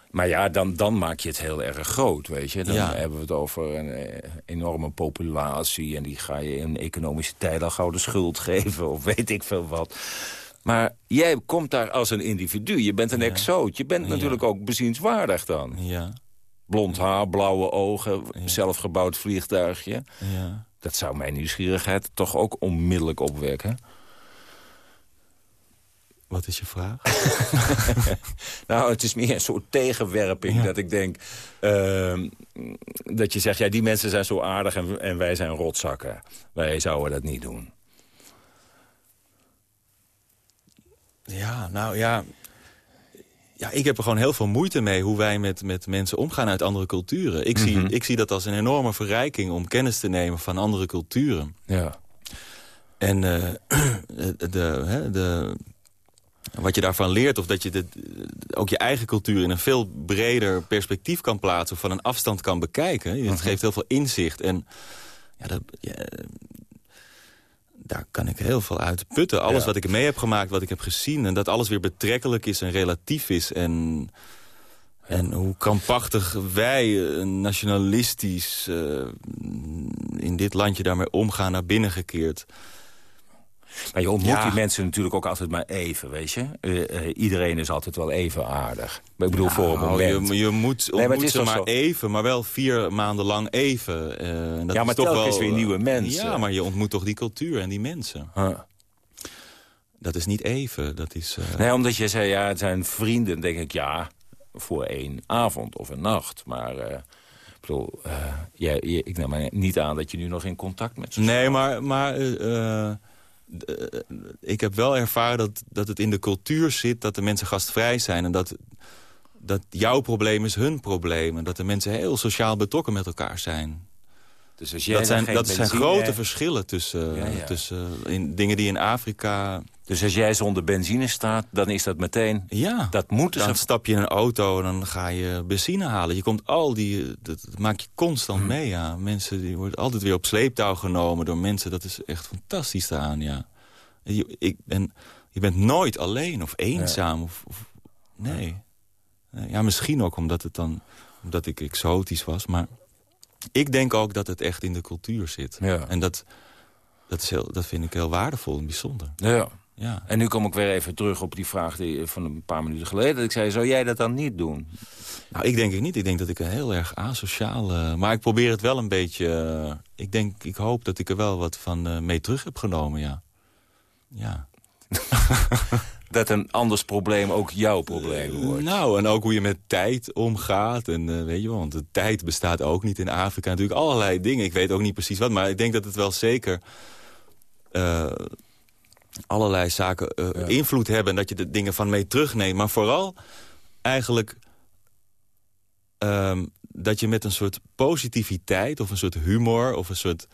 Maar ja, dan, dan maak je het heel erg groot, weet je. Dan hebben we het over een eh, enorme populatie... en die ga je in economische tijden gouden schuld (laughs) geven... of weet ik veel wat. Maar jij komt daar als een individu. Je bent een ja. exoot. Je bent natuurlijk ook bezienswaardig dan. Ja. Blond haar, blauwe ogen, zelfgebouwd vliegtuigje. Ja. Dat zou mijn nieuwsgierigheid toch ook onmiddellijk opwekken. Wat is je vraag? (laughs) nou, het is meer een soort tegenwerping. Dat ik denk uh, dat je zegt... ja, die mensen zijn zo aardig en, en wij zijn rotzakken. Wij zouden dat niet doen. Ja, nou ja... Ja, ik heb er gewoon heel veel moeite mee hoe wij met, met mensen omgaan uit andere culturen. Ik, zie, Mhm. ik zie dat als een enorme verrijking om kennis te nemen van andere culturen. Ja. En eh, (clears throat) de, de, hè, wat je daarvan leert, of dat je de, ook je eigen cultuur in een veel breder perspectief kan plaatsen, of van een afstand kan bekijken. Het Mhm. geeft heel veel inzicht. En ja, dat, ja, daar kan ik heel veel uit putten. Alles Ja. wat ik mee heb gemaakt, wat ik heb gezien... en dat alles weer betrekkelijk is en relatief is. En, en hoe krampachtig wij eh, nationalistisch eh, in dit landje daarmee omgaan... naar binnen gekeerd. Maar je ontmoet Ja. die mensen natuurlijk ook altijd maar even, weet je. Eh, eh, iedereen is altijd wel even aardig. Maar ik bedoel, voor een Nou, moment. Je, je moet, Nee, maar het is maar even, maar wel vier maanden lang even. Eh, dat Ja, is maar toch telkens wel, weer nieuwe mensen. Ja, maar je ontmoet toch die cultuur en die mensen. Dat is niet even, dat is... Nee, omdat je zei, ja, het zijn vrienden. Denk ik, ja, voor één avond of een nacht. Maar ik bedoel, jij- ik neem maar niet aan dat je nu nog in contact met ze Nee, maar, maar eh, ik heb wel ervaren dat, dat het in de cultuur zit... dat de mensen gastvrij zijn en dat, dat jouw probleem is hun probleem. En dat de mensen heel sociaal betrokken met elkaar zijn. Dus als jij dat zijn, dat zijn grote verschillen tussen, Ja, ja. tussen in, dingen die in Afrika... Dus als jij zonder benzine staat, dan is dat meteen... Ja, dat moeten dan stap je in een auto en dan ga je benzine halen. Je komt al die, dat, dat maak je constant Hmm. mee, ja. Mensen die worden altijd weer op sleeptouw genomen door mensen. Dat is echt fantastisch aan, ja. Je, ik ben, je bent nooit alleen of eenzaam. Of. Nee, Ja, misschien ook omdat het dan, omdat ik exotisch was, maar ik denk ook dat het echt in de cultuur zit. Ja. En dat, dat, is heel, dat vind ik heel waardevol en bijzonder. Ja. Ja. En nu kom ik weer even terug op die vraag die, van een paar minuten geleden. Dat ik zei, zou jij dat dan niet doen? Nou, ik denk het niet. Ik denk dat ik een heel erg asociaal... eh, maar ik probeer het wel een beetje... eh, ik denk, ik hoop dat ik er wel wat van eh, mee terug heb genomen, ja. Ja. (laughs) Dat een anders probleem ook jouw probleem wordt. Nou, en ook hoe je met tijd omgaat. En eh, weet je wel, want de tijd bestaat ook niet in Afrika. Natuurlijk allerlei dingen. Ik weet ook niet precies wat. Maar ik denk dat het wel zeker... eh, allerlei zaken eh, invloed hebben... en dat je de dingen van mee terugneemt. Maar vooral eigenlijk... ehm, dat je met een soort positiviteit of een soort humor... of een soort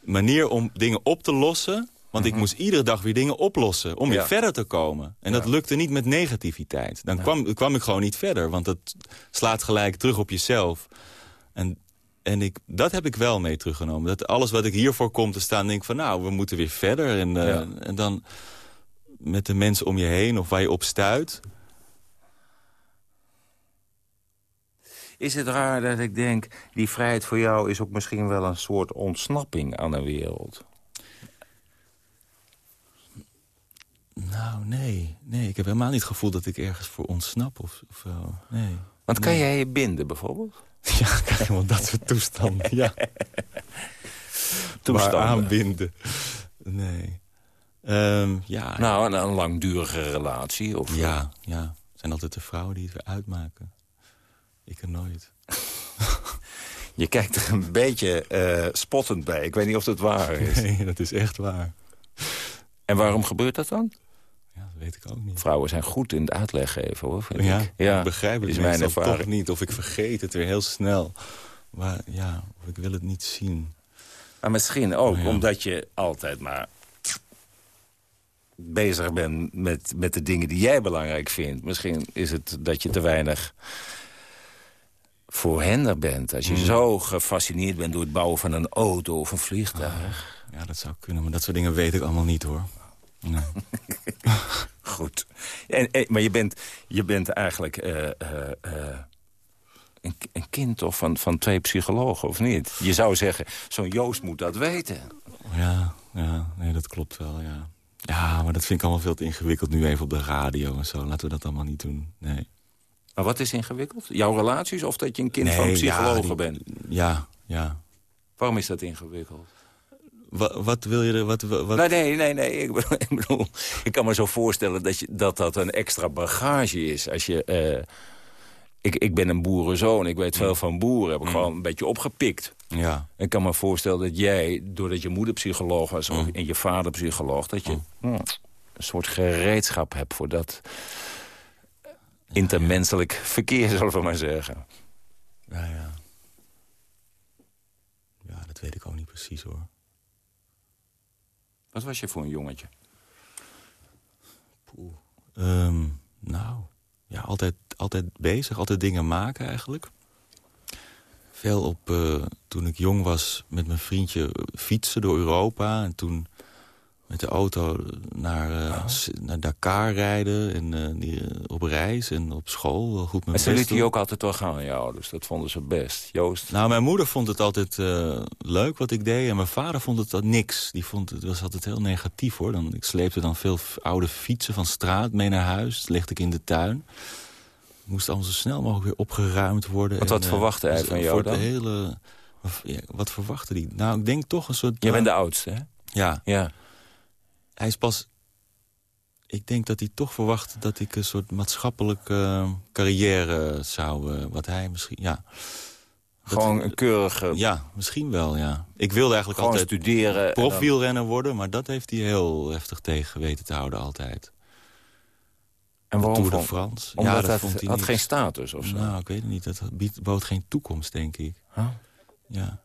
manier om dingen op te lossen... want ik moest iedere dag weer dingen oplossen om weer Ja. verder te komen. En dat lukte niet met negativiteit. Dan kwam, kwam ik gewoon niet verder, want dat slaat gelijk terug op jezelf. En, en ik, dat heb ik wel mee teruggenomen. Dat alles wat ik hiervoor kom te staan, denk ik van... nou, we moeten weer verder. En, eh, en dan met de mensen om je heen of waar je op stuit... Is het raar dat ik denk, die vrijheid voor jou is ook misschien wel een soort ontsnapping aan de wereld? Nou, nee. Nee, ik heb helemaal niet het gevoel dat ik ergens voor ontsnap of, of zo. Nee. Want kan Nee. jij je binden bijvoorbeeld? (laughs) Ja, krijg je wel dat soort toestanden, ja. (laughs) Toestanden. Maar aanbinden. Nee. Ehm, ja. Nou, een, een langdurige relatie? Of, Ja, ja. Het zijn altijd de vrouwen die het weer uitmaken. Ik er nooit. (laughs) Je kijkt er een beetje eh, spottend bij. Ik weet niet of dat waar is. Nee, dat is echt waar. En waarom gebeurt dat dan? Weet ik ook niet. Vrouwen zijn goed in het uitleg geven, hoor. vind Ja, ik. ja, ik begrijp het is mijn ervaring. toch niet. Of ik vergeet het weer heel snel. Maar ja, of ik wil het niet zien. Maar misschien ook Oh, ja. omdat je altijd maar bezig bent met, met de dingen die jij belangrijk vindt. Misschien is het dat je te weinig voor hen er bent. Als je Mm. zo gefascineerd bent door het bouwen van een auto of een vliegtuig. Ja, dat zou kunnen, maar dat soort dingen weet ik allemaal niet, hoor. Nee. (laughs) Goed. En, en- maar je bent, je bent eigenlijk eh, eh, eh, een, een kind toch van, van twee psychologen, of niet? Je zou zeggen, zo'n Joost moet dat weten. Ja, ja, nee, dat klopt wel, ja. Ja, maar dat vind ik allemaal veel te ingewikkeld nu even op de radio en zo. Laten we dat allemaal niet doen, nee. Maar wat is ingewikkeld? Jouw relaties of dat je een kind van psychologen ja, die- bent? Ja, ja. Waarom is dat ingewikkeld? Wat, wat wil je er... Wat, wat... Nee, nee, nee, nee. Ik bedoel, (laughs) ik bedoel, ik kan me zo voorstellen dat, je, dat dat een extra bagage is. Als je, eh, ik, ik ben een boerenzoon, ik weet veel van boeren. Heb ik gewoon een beetje opgepikt. Ja. Ik kan me voorstellen dat jij, doordat je moeder psycholoog was... of- en je vader psycholoog, dat je een soort gereedschap hebt... voor dat intermenselijk verkeer, (laughs) zullen we maar zeggen. Ja, ja. Ja, dat weet ik ook niet precies, hoor. Wat was je voor een jongetje? Ehm, nou, ja, altijd, altijd bezig, altijd dingen maken eigenlijk. Veel op, eh, toen ik jong was, met mijn vriendje fietsen door Europa. En toen met de auto naar, eh, S- naar Dakar rijden. En eh, die, eh, op reis en op school. Wel goed mijn En ze lieten je ook altijd wel gaan, je ouders. Dat vonden ze best. Joost? Nou, mijn moeder vond het altijd leuk wat ik deed. En mijn vader vond het dat niks. Die vond het was altijd heel negatief, hoor. Dan, ik sleepte dan veel oude fietsen van straat mee naar huis. Dat legde ik in de tuin. Moest allemaal zo snel mogelijk weer opgeruimd worden. Want wat verwachtte hij dus van jou de dan? Hele, ja, wat verwachtte hij? Nou, ik denk toch een soort... Jij bent de oudste, hè? Ja. Ja. Hij is pas... Ik denk dat hij toch verwachtte dat ik een soort maatschappelijke eh, carrière zou... eh, wat hij misschien... Ja. Gewoon een keurige... Ja, misschien wel, ja. Ik wilde eigenlijk Gewoon altijd studeren dan- profwielrenner worden... maar dat heeft hij heel heftig tegen weten te houden altijd. En waarom Tour de France. Omdat ja, dat dat vond hij had niet. geen status of zo? Nou, ik weet het niet. Dat biedt- bood geen toekomst, denk ik. Huh? Ja.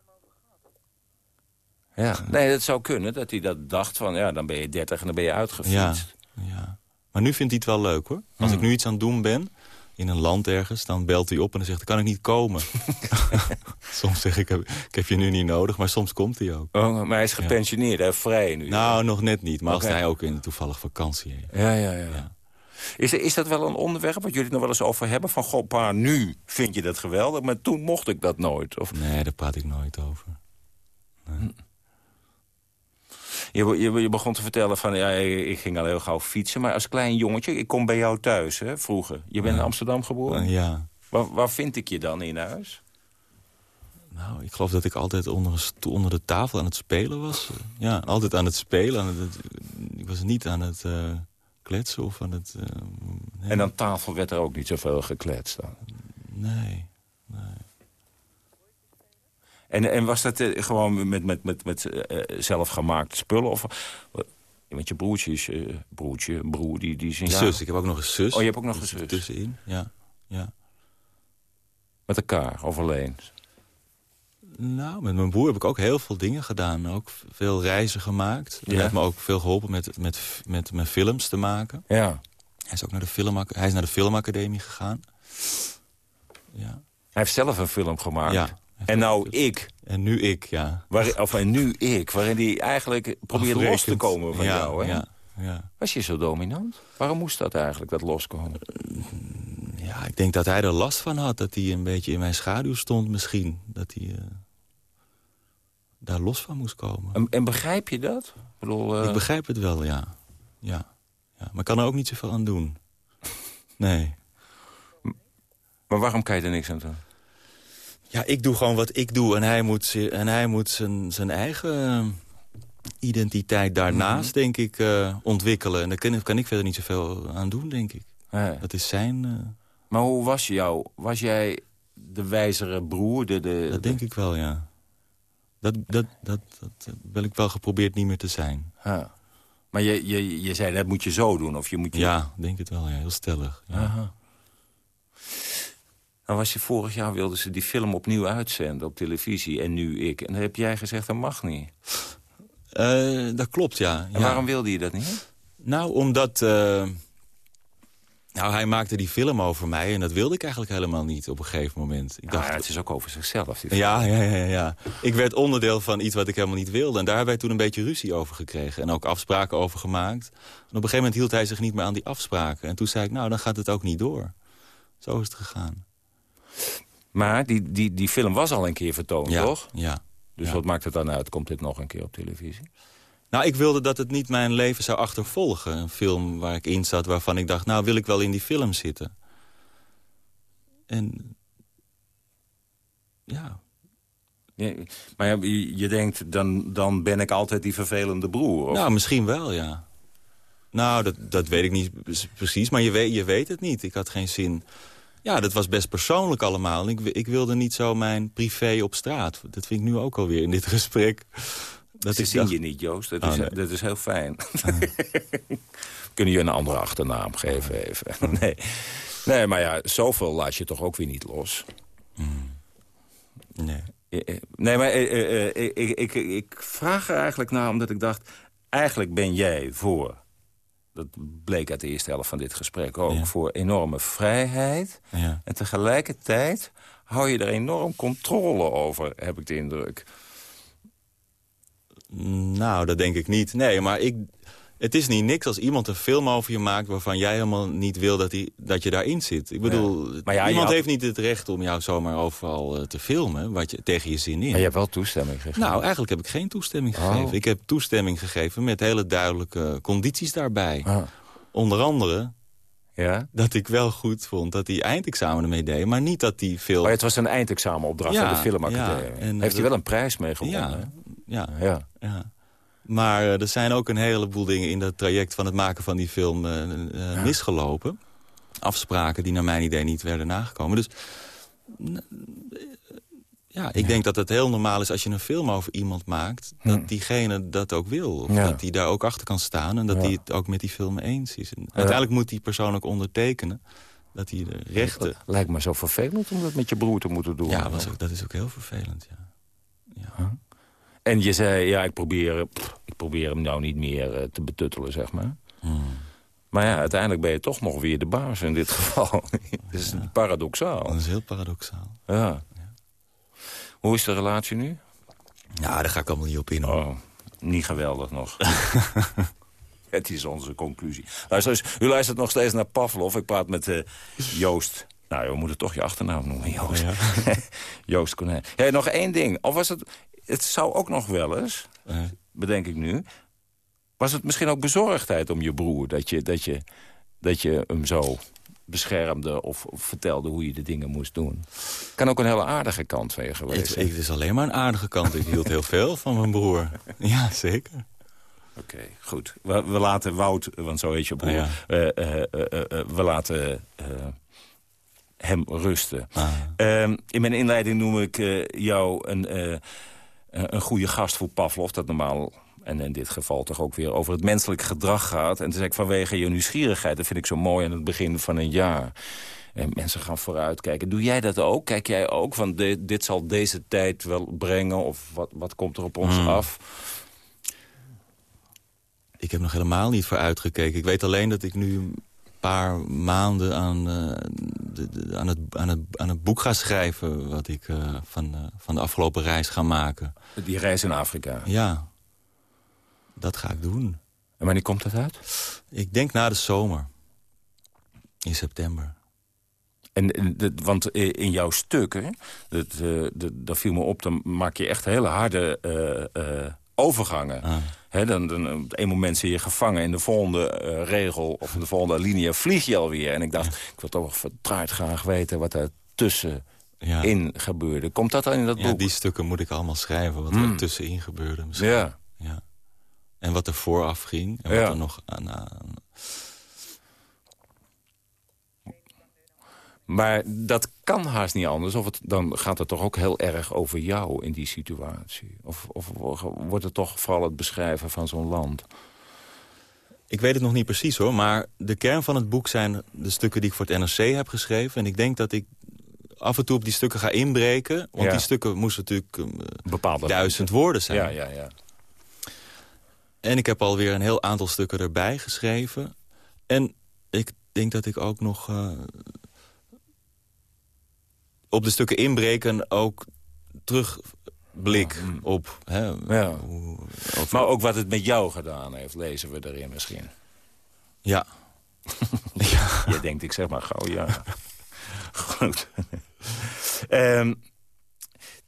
Ja, nee, dat zou kunnen. Dat hij dat dacht van, ja, dan ben je 30 en dan ben je uitgefietst. Ja, ja. Maar nu vindt hij het wel leuk, hoor. Als Hmm. ik nu iets aan het doen ben, in een land ergens... dan belt hij op en dan zegt hij, kan ik niet komen? (laughs) (laughs) soms zeg ik, ik heb je nu niet nodig, maar soms komt hij ook. Oh, maar hij is gepensioneerd, hij heeft vrij nu. Nou, nog net niet. Maar als hij ook in toevallig vakantie heeft. Ja, ja, ja. Is, is dat wel een onderwerp wat jullie het nog wel eens over hebben? Van, goh, pa, nu vind je dat geweldig, maar toen mocht ik dat nooit. Of... Nee, daar praat ik nooit over. Je, be- je, be- je begon te vertellen van, ja, ik, ging al heel gauw fietsen. Maar als klein jongetje, ik kom bij jou thuis, hè, vroeger. Je bent in Amsterdam geboren? Ja. Waar, waar vind ik je dan in huis? Nou, ik geloof dat ik altijd onder, een stoel, onder de tafel aan het spelen was. Ja, altijd aan het spelen. Aan het, ik was niet aan het eh, kletsen of aan het... eh, nee. En aan tafel werd er ook niet zoveel gekletst dan? Nee. En, en was dat eh, gewoon met, met, met, met eh, zelfgemaakte spullen? Of, eh, want je broertje is... eh, broertje, broer, die, die is een Een jaar- zus, ik heb ook nog een zus. Oh, je hebt ook nog een zus. Tussenin, ja. ja. Met elkaar, of alleen? Nou, met mijn broer heb ik ook heel veel dingen gedaan. Ook veel reizen gemaakt. Hij Ja. heeft me ook veel geholpen met, met, met mijn films te maken. Ja. Hij is ook naar de, film, hij is naar de filmacademie gegaan. Ja. Hij heeft zelf een film gemaakt. Ja. En nou ik. En nu ik, ja. Waar, of en nu ik, waarin hij eigenlijk probeert los te komen van Ja, jou. Hè? ja, ja. Was je zo dominant? Waarom moest dat eigenlijk, dat loskomen? Ja, ik denk dat hij er last van had. Dat hij een beetje in mijn schaduw stond misschien. Dat hij eh, daar los van moest komen. En, en begrijp je dat? Ik, bedoel, eh, Ik begrijp het wel, ja. ja. Ja, maar ik kan er ook niet zoveel aan doen. (laughs) Nee. Maar waarom kan je er niks aan doen? Ja, ik doe gewoon wat ik doe en hij moet, en hij moet zijn, zijn eigen eh, identiteit daarnaast, denk ik, eh, ontwikkelen. En daar kan, kan ik verder niet zoveel aan doen, denk ik. Dat is zijn... eh, Maar hoe was jou? Was jij de wijzere broer? De, de, dat denk ik wel, ja. Dat, dat, dat, dat wil ik wel geprobeerd niet meer te zijn. Ja. Maar je, je, je zei, dat moet je zo doen? Of je moet je... Ja, denk het wel, ja. Heel stellig. Ja. Aha. Dan was je vorig jaar wilden ze die film opnieuw uitzenden op televisie. En nu ik. En dan heb jij gezegd, dat mag niet. Eh, dat klopt, ja. En ja. waarom wilde je dat niet? Nou, omdat... eh, nou, hij maakte die film over mij en dat wilde ik eigenlijk helemaal niet op een gegeven moment. Ik dacht, het is ook over zichzelf. Die Ja, ja, ja, ja. Ik werd onderdeel van iets wat ik helemaal niet wilde. En daar hebben wij toen een beetje ruzie over gekregen. En ook afspraken over gemaakt. En op een gegeven moment hield hij zich niet meer aan die afspraken. En toen zei ik, nou, dan gaat het ook niet door. Zo is het gegaan. Maar die, die, die film was al een keer vertoond, Ja, toch? ja. Dus Ja. wat maakt het dan uit? Komt dit nog een keer op televisie? Nou, ik wilde dat het niet mijn leven zou achtervolgen. Een film waar ik in zat waarvan ik dacht... nou, wil ik wel in die film zitten. En ja, Ja, maar je, je denkt, dan, dan ben ik altijd die vervelende broer. Of? Nou, misschien wel, ja. Nou, dat, dat weet ik niet pre- precies, maar je weet, je weet het niet. Ik had geen zin. Ja, dat was best persoonlijk allemaal. Ik, ik wilde niet zo mijn privé op straat. Dat vind ik nu ook alweer in dit gesprek. Dat Ze zien dacht- je niet, Joost. Dat, Oh, is, nee. dat is heel fijn. (laughs) (laughs) Kunnen je een andere achternaam geven even? (laughs) nee. nee, maar ja, zoveel laat je toch ook weer niet los? Nee. Nee, maar eh, eh, eh, ik, ik, ik, ik vraag er eigenlijk naar omdat ik dacht... eigenlijk ben jij voor... dat bleek uit de eerste helft van dit gesprek ook... voor enorme vrijheid. Ja. En tegelijkertijd hou je er enorm controle over, heb ik de indruk. Nou, dat denk ik niet. Nee, maar ik, het is niet niks als iemand een film over je maakt... waarvan jij helemaal niet wil dat, die, dat je daarin zit. Ik bedoel, Maar ja, iemand had- heeft niet het recht om jou zomaar overal eh, te filmen... Wat je, tegen je zin in. Maar je hebt wel toestemming gegeven. Nou, eigenlijk heb ik geen toestemming Oh. gegeven. Ik heb toestemming gegeven met hele duidelijke condities daarbij. Ah. Onder andere ja? dat ik wel goed vond dat hij eindexamen ermee deed... maar niet dat hij veel... Maar het was een eindexamenopdracht Ja, van de filmacademie. ja, Heeft eh, hij wel een prijs mee gewonnen? Ja, ja, Ja. Maar eh, er zijn ook een heleboel dingen in dat traject van het maken van die film eh, eh, misgelopen. Afspraken die naar mijn idee niet werden nagekomen. Dus ja, ik denk dat het heel normaal is als je een film over iemand maakt... dat diegene dat ook wil. Of Hm. Ja. dat hij daar ook achter kan staan en dat Ja. hij het ook met die film eens is. En uiteindelijk moet die persoon ook ondertekenen dat hij de rechten... Lijkt me zo vervelend om dat met je broer te moeten doen. Ja, was ook, dat is ook heel vervelend, ja. En je zei, ja, ik probeer, pff, ik probeer hem nou niet meer eh, te betuttelen, zeg maar. Hmm. Maar ja, uiteindelijk ben je toch nog weer de baas in dit (laughs) geval. dat is paradoxaal. Dat is heel paradoxaal. Ja. Hoe is de relatie nu? Nou, daar ga ik allemaal niet op in. Hoor. Oh, niet geweldig nog. (laughs) Het is onze conclusie. Luister eens, u luistert nog steeds naar Pavlov. Ik praat met eh, Joost. Nou, we moeten toch je achternaam noemen, Joost. (laughs) Joost Konijn. Ja, nog één ding. Of was het... Het zou ook nog wel eens, bedenk ik nu... Was het misschien ook bezorgdheid om je broer? Dat je, dat je, dat je hem zo beschermde of, of vertelde hoe je de dingen moest doen. Kan ook een hele aardige kant van je geweest Het, is alleen maar een aardige kant. Ik hield heel veel van mijn broer. (laughs) Ja, zeker. Oké, goed. We, we laten Wout, want zo heet je broer... Ja. eh, eh, eh, we laten hem rusten. Ah. Ehm, in mijn inleiding noem ik jou een, een goede gast voor Pavlov... dat normaal, en in dit geval toch ook weer over het menselijk gedrag gaat. En toen zei ik vanwege je nieuwsgierigheid... dat vind ik zo mooi aan het begin van een jaar... En mensen gaan vooruitkijken. Doe jij dat ook? Kijk jij ook van dit zal deze tijd wel brengen? Of wat, wat komt er op ons Hmm. af? Ik heb nog helemaal niet voor uitgekeken. Ik weet alleen dat ik nu paar maanden aan, eh, de, de- aan, het, aan, het, aan het boek ga schrijven... wat ik eh, van, eh, van de afgelopen reis ga maken. Die reis in Afrika. Ja, dat ga ik doen. En wanneer komt dat uit? Ik denk na de zomer. In september. En, want in jouw stuk, hè, dat, eh, dat, dat viel me op... dan maak je echt hele harde overgangen. dan, dan, op een moment zit je gevangen in de volgende eh, regel... of in de volgende linie vlieg je alweer. En ik dacht, ik wil toch verdraaid graag weten wat er tussen in gebeurde. Komt dat dan in dat ja, boek? die stukken moet ik allemaal schrijven, wat er Hmm. tussenin gebeurde. Misschien. Ja. ja. En wat er vooraf ging. En Ja. wat er nog aan... aan- Maar dat kan haast niet anders. Of het, dan gaat het toch ook heel erg over jou in die situatie. Of, of wordt het toch vooral het beschrijven van zo'n land? Ik weet het nog niet precies hoor, maar de kern van het boek zijn de stukken die ik voor het NRC heb geschreven. En ik denk dat ik af en toe op die stukken ga inbreken. Want Ja. die stukken moesten natuurlijk eh, Bepaalde duizend woorden zijn. Ja, ja, ja. En ik heb alweer een heel aantal stukken erbij geschreven. En ik denk dat ik ook nog eh, op de stukken inbreken ook terugblik op... Hè, Ja. hoe- Maar ook wat het met jou gedaan heeft, lezen we erin misschien. Ja. (laughs) Je denkt, ik zeg maar gauw ja. (laughs) Goed. Ehm,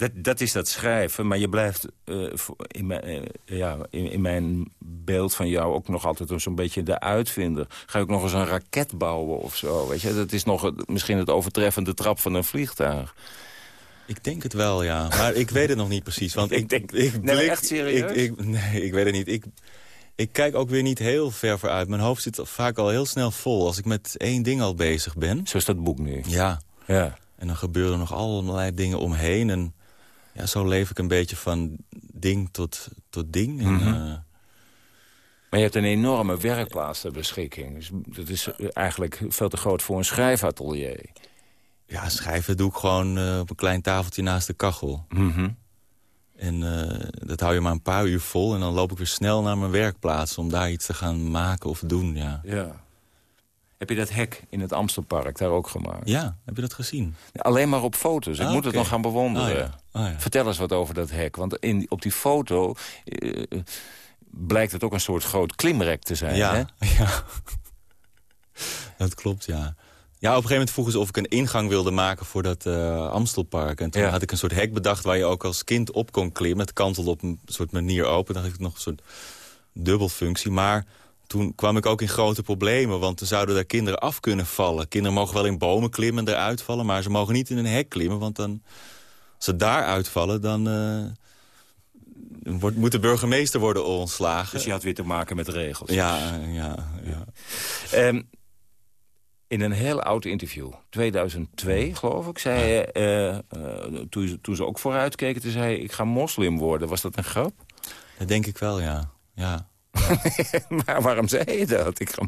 dat, dat is dat schrijven, maar je blijft eh, in, mijn, eh, ja, in, in mijn beeld van jou ook nog altijd zo'n beetje de uitvinder. Ga je ook nog eens een raket bouwen of zo? Weet je? Dat is nog het- misschien het overtreffende trap van een vliegtuig. Ik denk het wel, ja. Maar ik weet het nog niet precies. Want (laughs) ik, denk- ik Nee, echt serieus? Ik, ik, nee, ik weet het niet. Ik, ik kijk ook weer niet heel ver vooruit. Mijn hoofd zit vaak al heel snel vol als ik met één ding al bezig ben. Zo is dat boek nu. Ja. Ja. En dan gebeuren er nog allerlei dingen omheen. En ja, zo leef ik een beetje van ding tot, tot ding. En, Mhm. eh, Maar je hebt een enorme werkplaats ter beschikking. Dus dat is eigenlijk veel te groot voor een schrijfatelier. ja, schrijven doe ik gewoon eh, op een klein tafeltje naast de kachel. Mhm. En eh, dat hou je maar een paar uur vol. En dan loop ik weer snel naar mijn werkplaats om daar iets te gaan maken of doen. Ja, Ja. Heb je dat hek in het Amstelpark daar ook gemaakt? ja heb je dat gezien? Alleen maar op foto's. Ik Ah, moet het nog gaan bewonderen. Ah, ja. Ah, ja. Vertel eens wat over dat hek. Want in, op die foto eh, blijkt het ook een soort groot klimrek te zijn. Ja, Hè? (laughs) ja. dat klopt, ja. Ja, op een gegeven moment vroegen ze of ik een ingang wilde maken voor dat eh, Amstelpark. En toen Ja. had ik een soort hek bedacht waar je ook als kind op kon klimmen. Het kantelde op een soort manier open. Dan dacht ik nog een soort dubbelfunctie. Maar toen kwam ik ook in grote problemen, want dan zouden daar kinderen af kunnen vallen. Kinderen mogen wel in bomen klimmen en eruit vallen, maar ze mogen niet in een hek klimmen. Want dan, als ze daar uitvallen, dan eh, wordt, moet de burgemeester worden ontslagen. Dus je had weer te maken met regels. Ja, ja, ja. Ehm, in een heel oud interview, 2002 geloof ik, zei je, eh, eh, toen, ze- toen ze ook vooruitkeken, toen zei je, ik ga moslim worden. Was dat een grap? Dat denk ik wel, ja. ja. (laughs) maar waarom zei je dat? Ik ga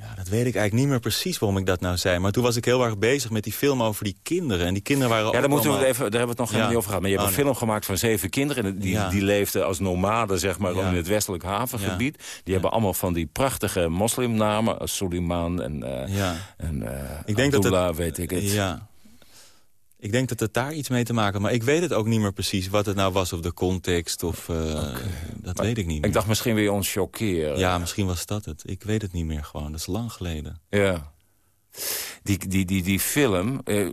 Ja, dat weet ik eigenlijk niet meer precies waarom ik dat nou zei. Maar toen was ik heel erg bezig met die film over die kinderen. En die kinderen waren Ja, daar, moeten we even, daar hebben we het nog helemaal Ja. niet over gehad. Maar je hebt Oh, een nee. film gemaakt van zeven kinderen. en Die, Ja. die leefden als nomaden, zeg maar, Ja. in het westelijk havengebied. Die hebben allemaal van die prachtige moslimnamen. Als Suleiman en, Ja. en eh Ik denk dat het- weet ik het. Ja. Ik denk dat het daar iets mee te maken. Maar ik weet het ook niet meer precies wat het nou was. Of de context. Of, eh, Dat weet ik niet meer. Ik dacht, misschien wil je ons chockeren. Ja, misschien was dat het. Ik weet het niet meer gewoon. Dat is lang geleden. Ja. Die, die, die, die film, eh,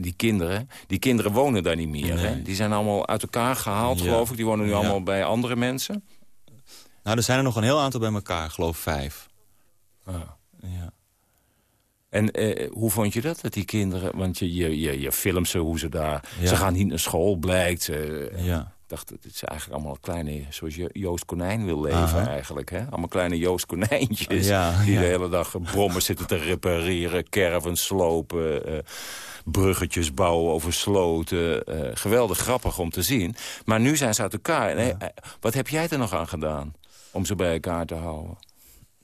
die kinderen, die kinderen wonen daar niet meer. Hè? Die zijn allemaal uit elkaar gehaald, Ja. geloof ik. Die wonen nu Ja. allemaal bij andere mensen. Nou, er zijn er nog een heel aantal bij elkaar. Ik geloof vijf. Ah. En eh, hoe vond je dat, dat die kinderen... Want je, je, je, je filmt ze, hoe ze daar... Ja. Ze gaan niet naar school, blijkt. Ze, Ja. Dacht, het is eigenlijk allemaal kleine... Zoals je Joost Konijn wil leven Aha. eigenlijk. Hè? Allemaal kleine Joost Konijntjes. Ja, die de hele dag brommen zitten te repareren. Caravans slopen. eh, bruggetjes bouwen over sloten. eh, geweldig grappig om te zien. Maar nu zijn ze uit elkaar. En, eh, wat heb jij er nog aan gedaan? Om ze bij elkaar te houden?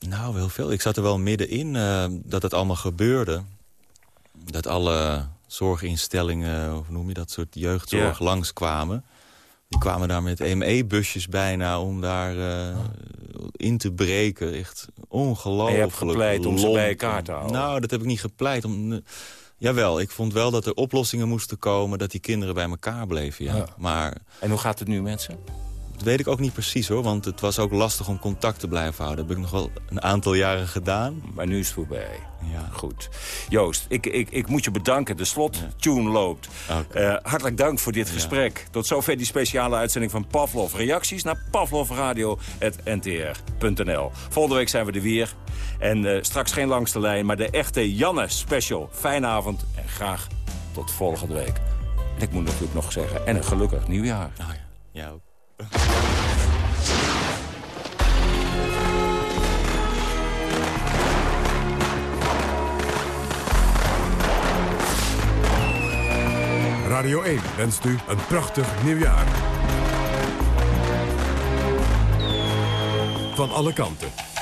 Nou, heel veel. Ik zat er wel middenin eh, dat het allemaal gebeurde. Dat alle zorginstellingen, hoe noem je dat, soort jeugdzorg Ja. langskwamen. Die kwamen daar met ME-busjes bijna om daar eh, in te breken. Echt ongelooflijk. En je hebt gepleit om ze bij elkaar te houden? Nou, dat heb ik niet gepleit. Om, jawel, ik vond wel dat er oplossingen moesten komen... dat die kinderen bij elkaar bleven, ja. Ja. Maar En hoe gaat het nu met ze? Dat weet ik ook niet precies hoor, want het was ook lastig om contact te blijven houden. Dat heb ik nog wel een aantal jaren gedaan. Maar nu is het voorbij. Ja. Goed. Joost, ik, ik, ik moet je bedanken. De slot-tune loopt. Uh, hartelijk dank voor dit gesprek. Tot zover die speciale uitzending van Pavlov. Reacties naar pavlovradio.ntr.nl. Volgende week zijn we er weer. En uh, straks geen langste lijn, maar de echte Janne special. Fijne avond en graag tot volgende week. En ik moet natuurlijk nog zeggen, en een gelukkig nieuwjaar. Oh ja, ja ook. Radio 1 wenst u een prachtig nieuwjaar. Van alle kanten.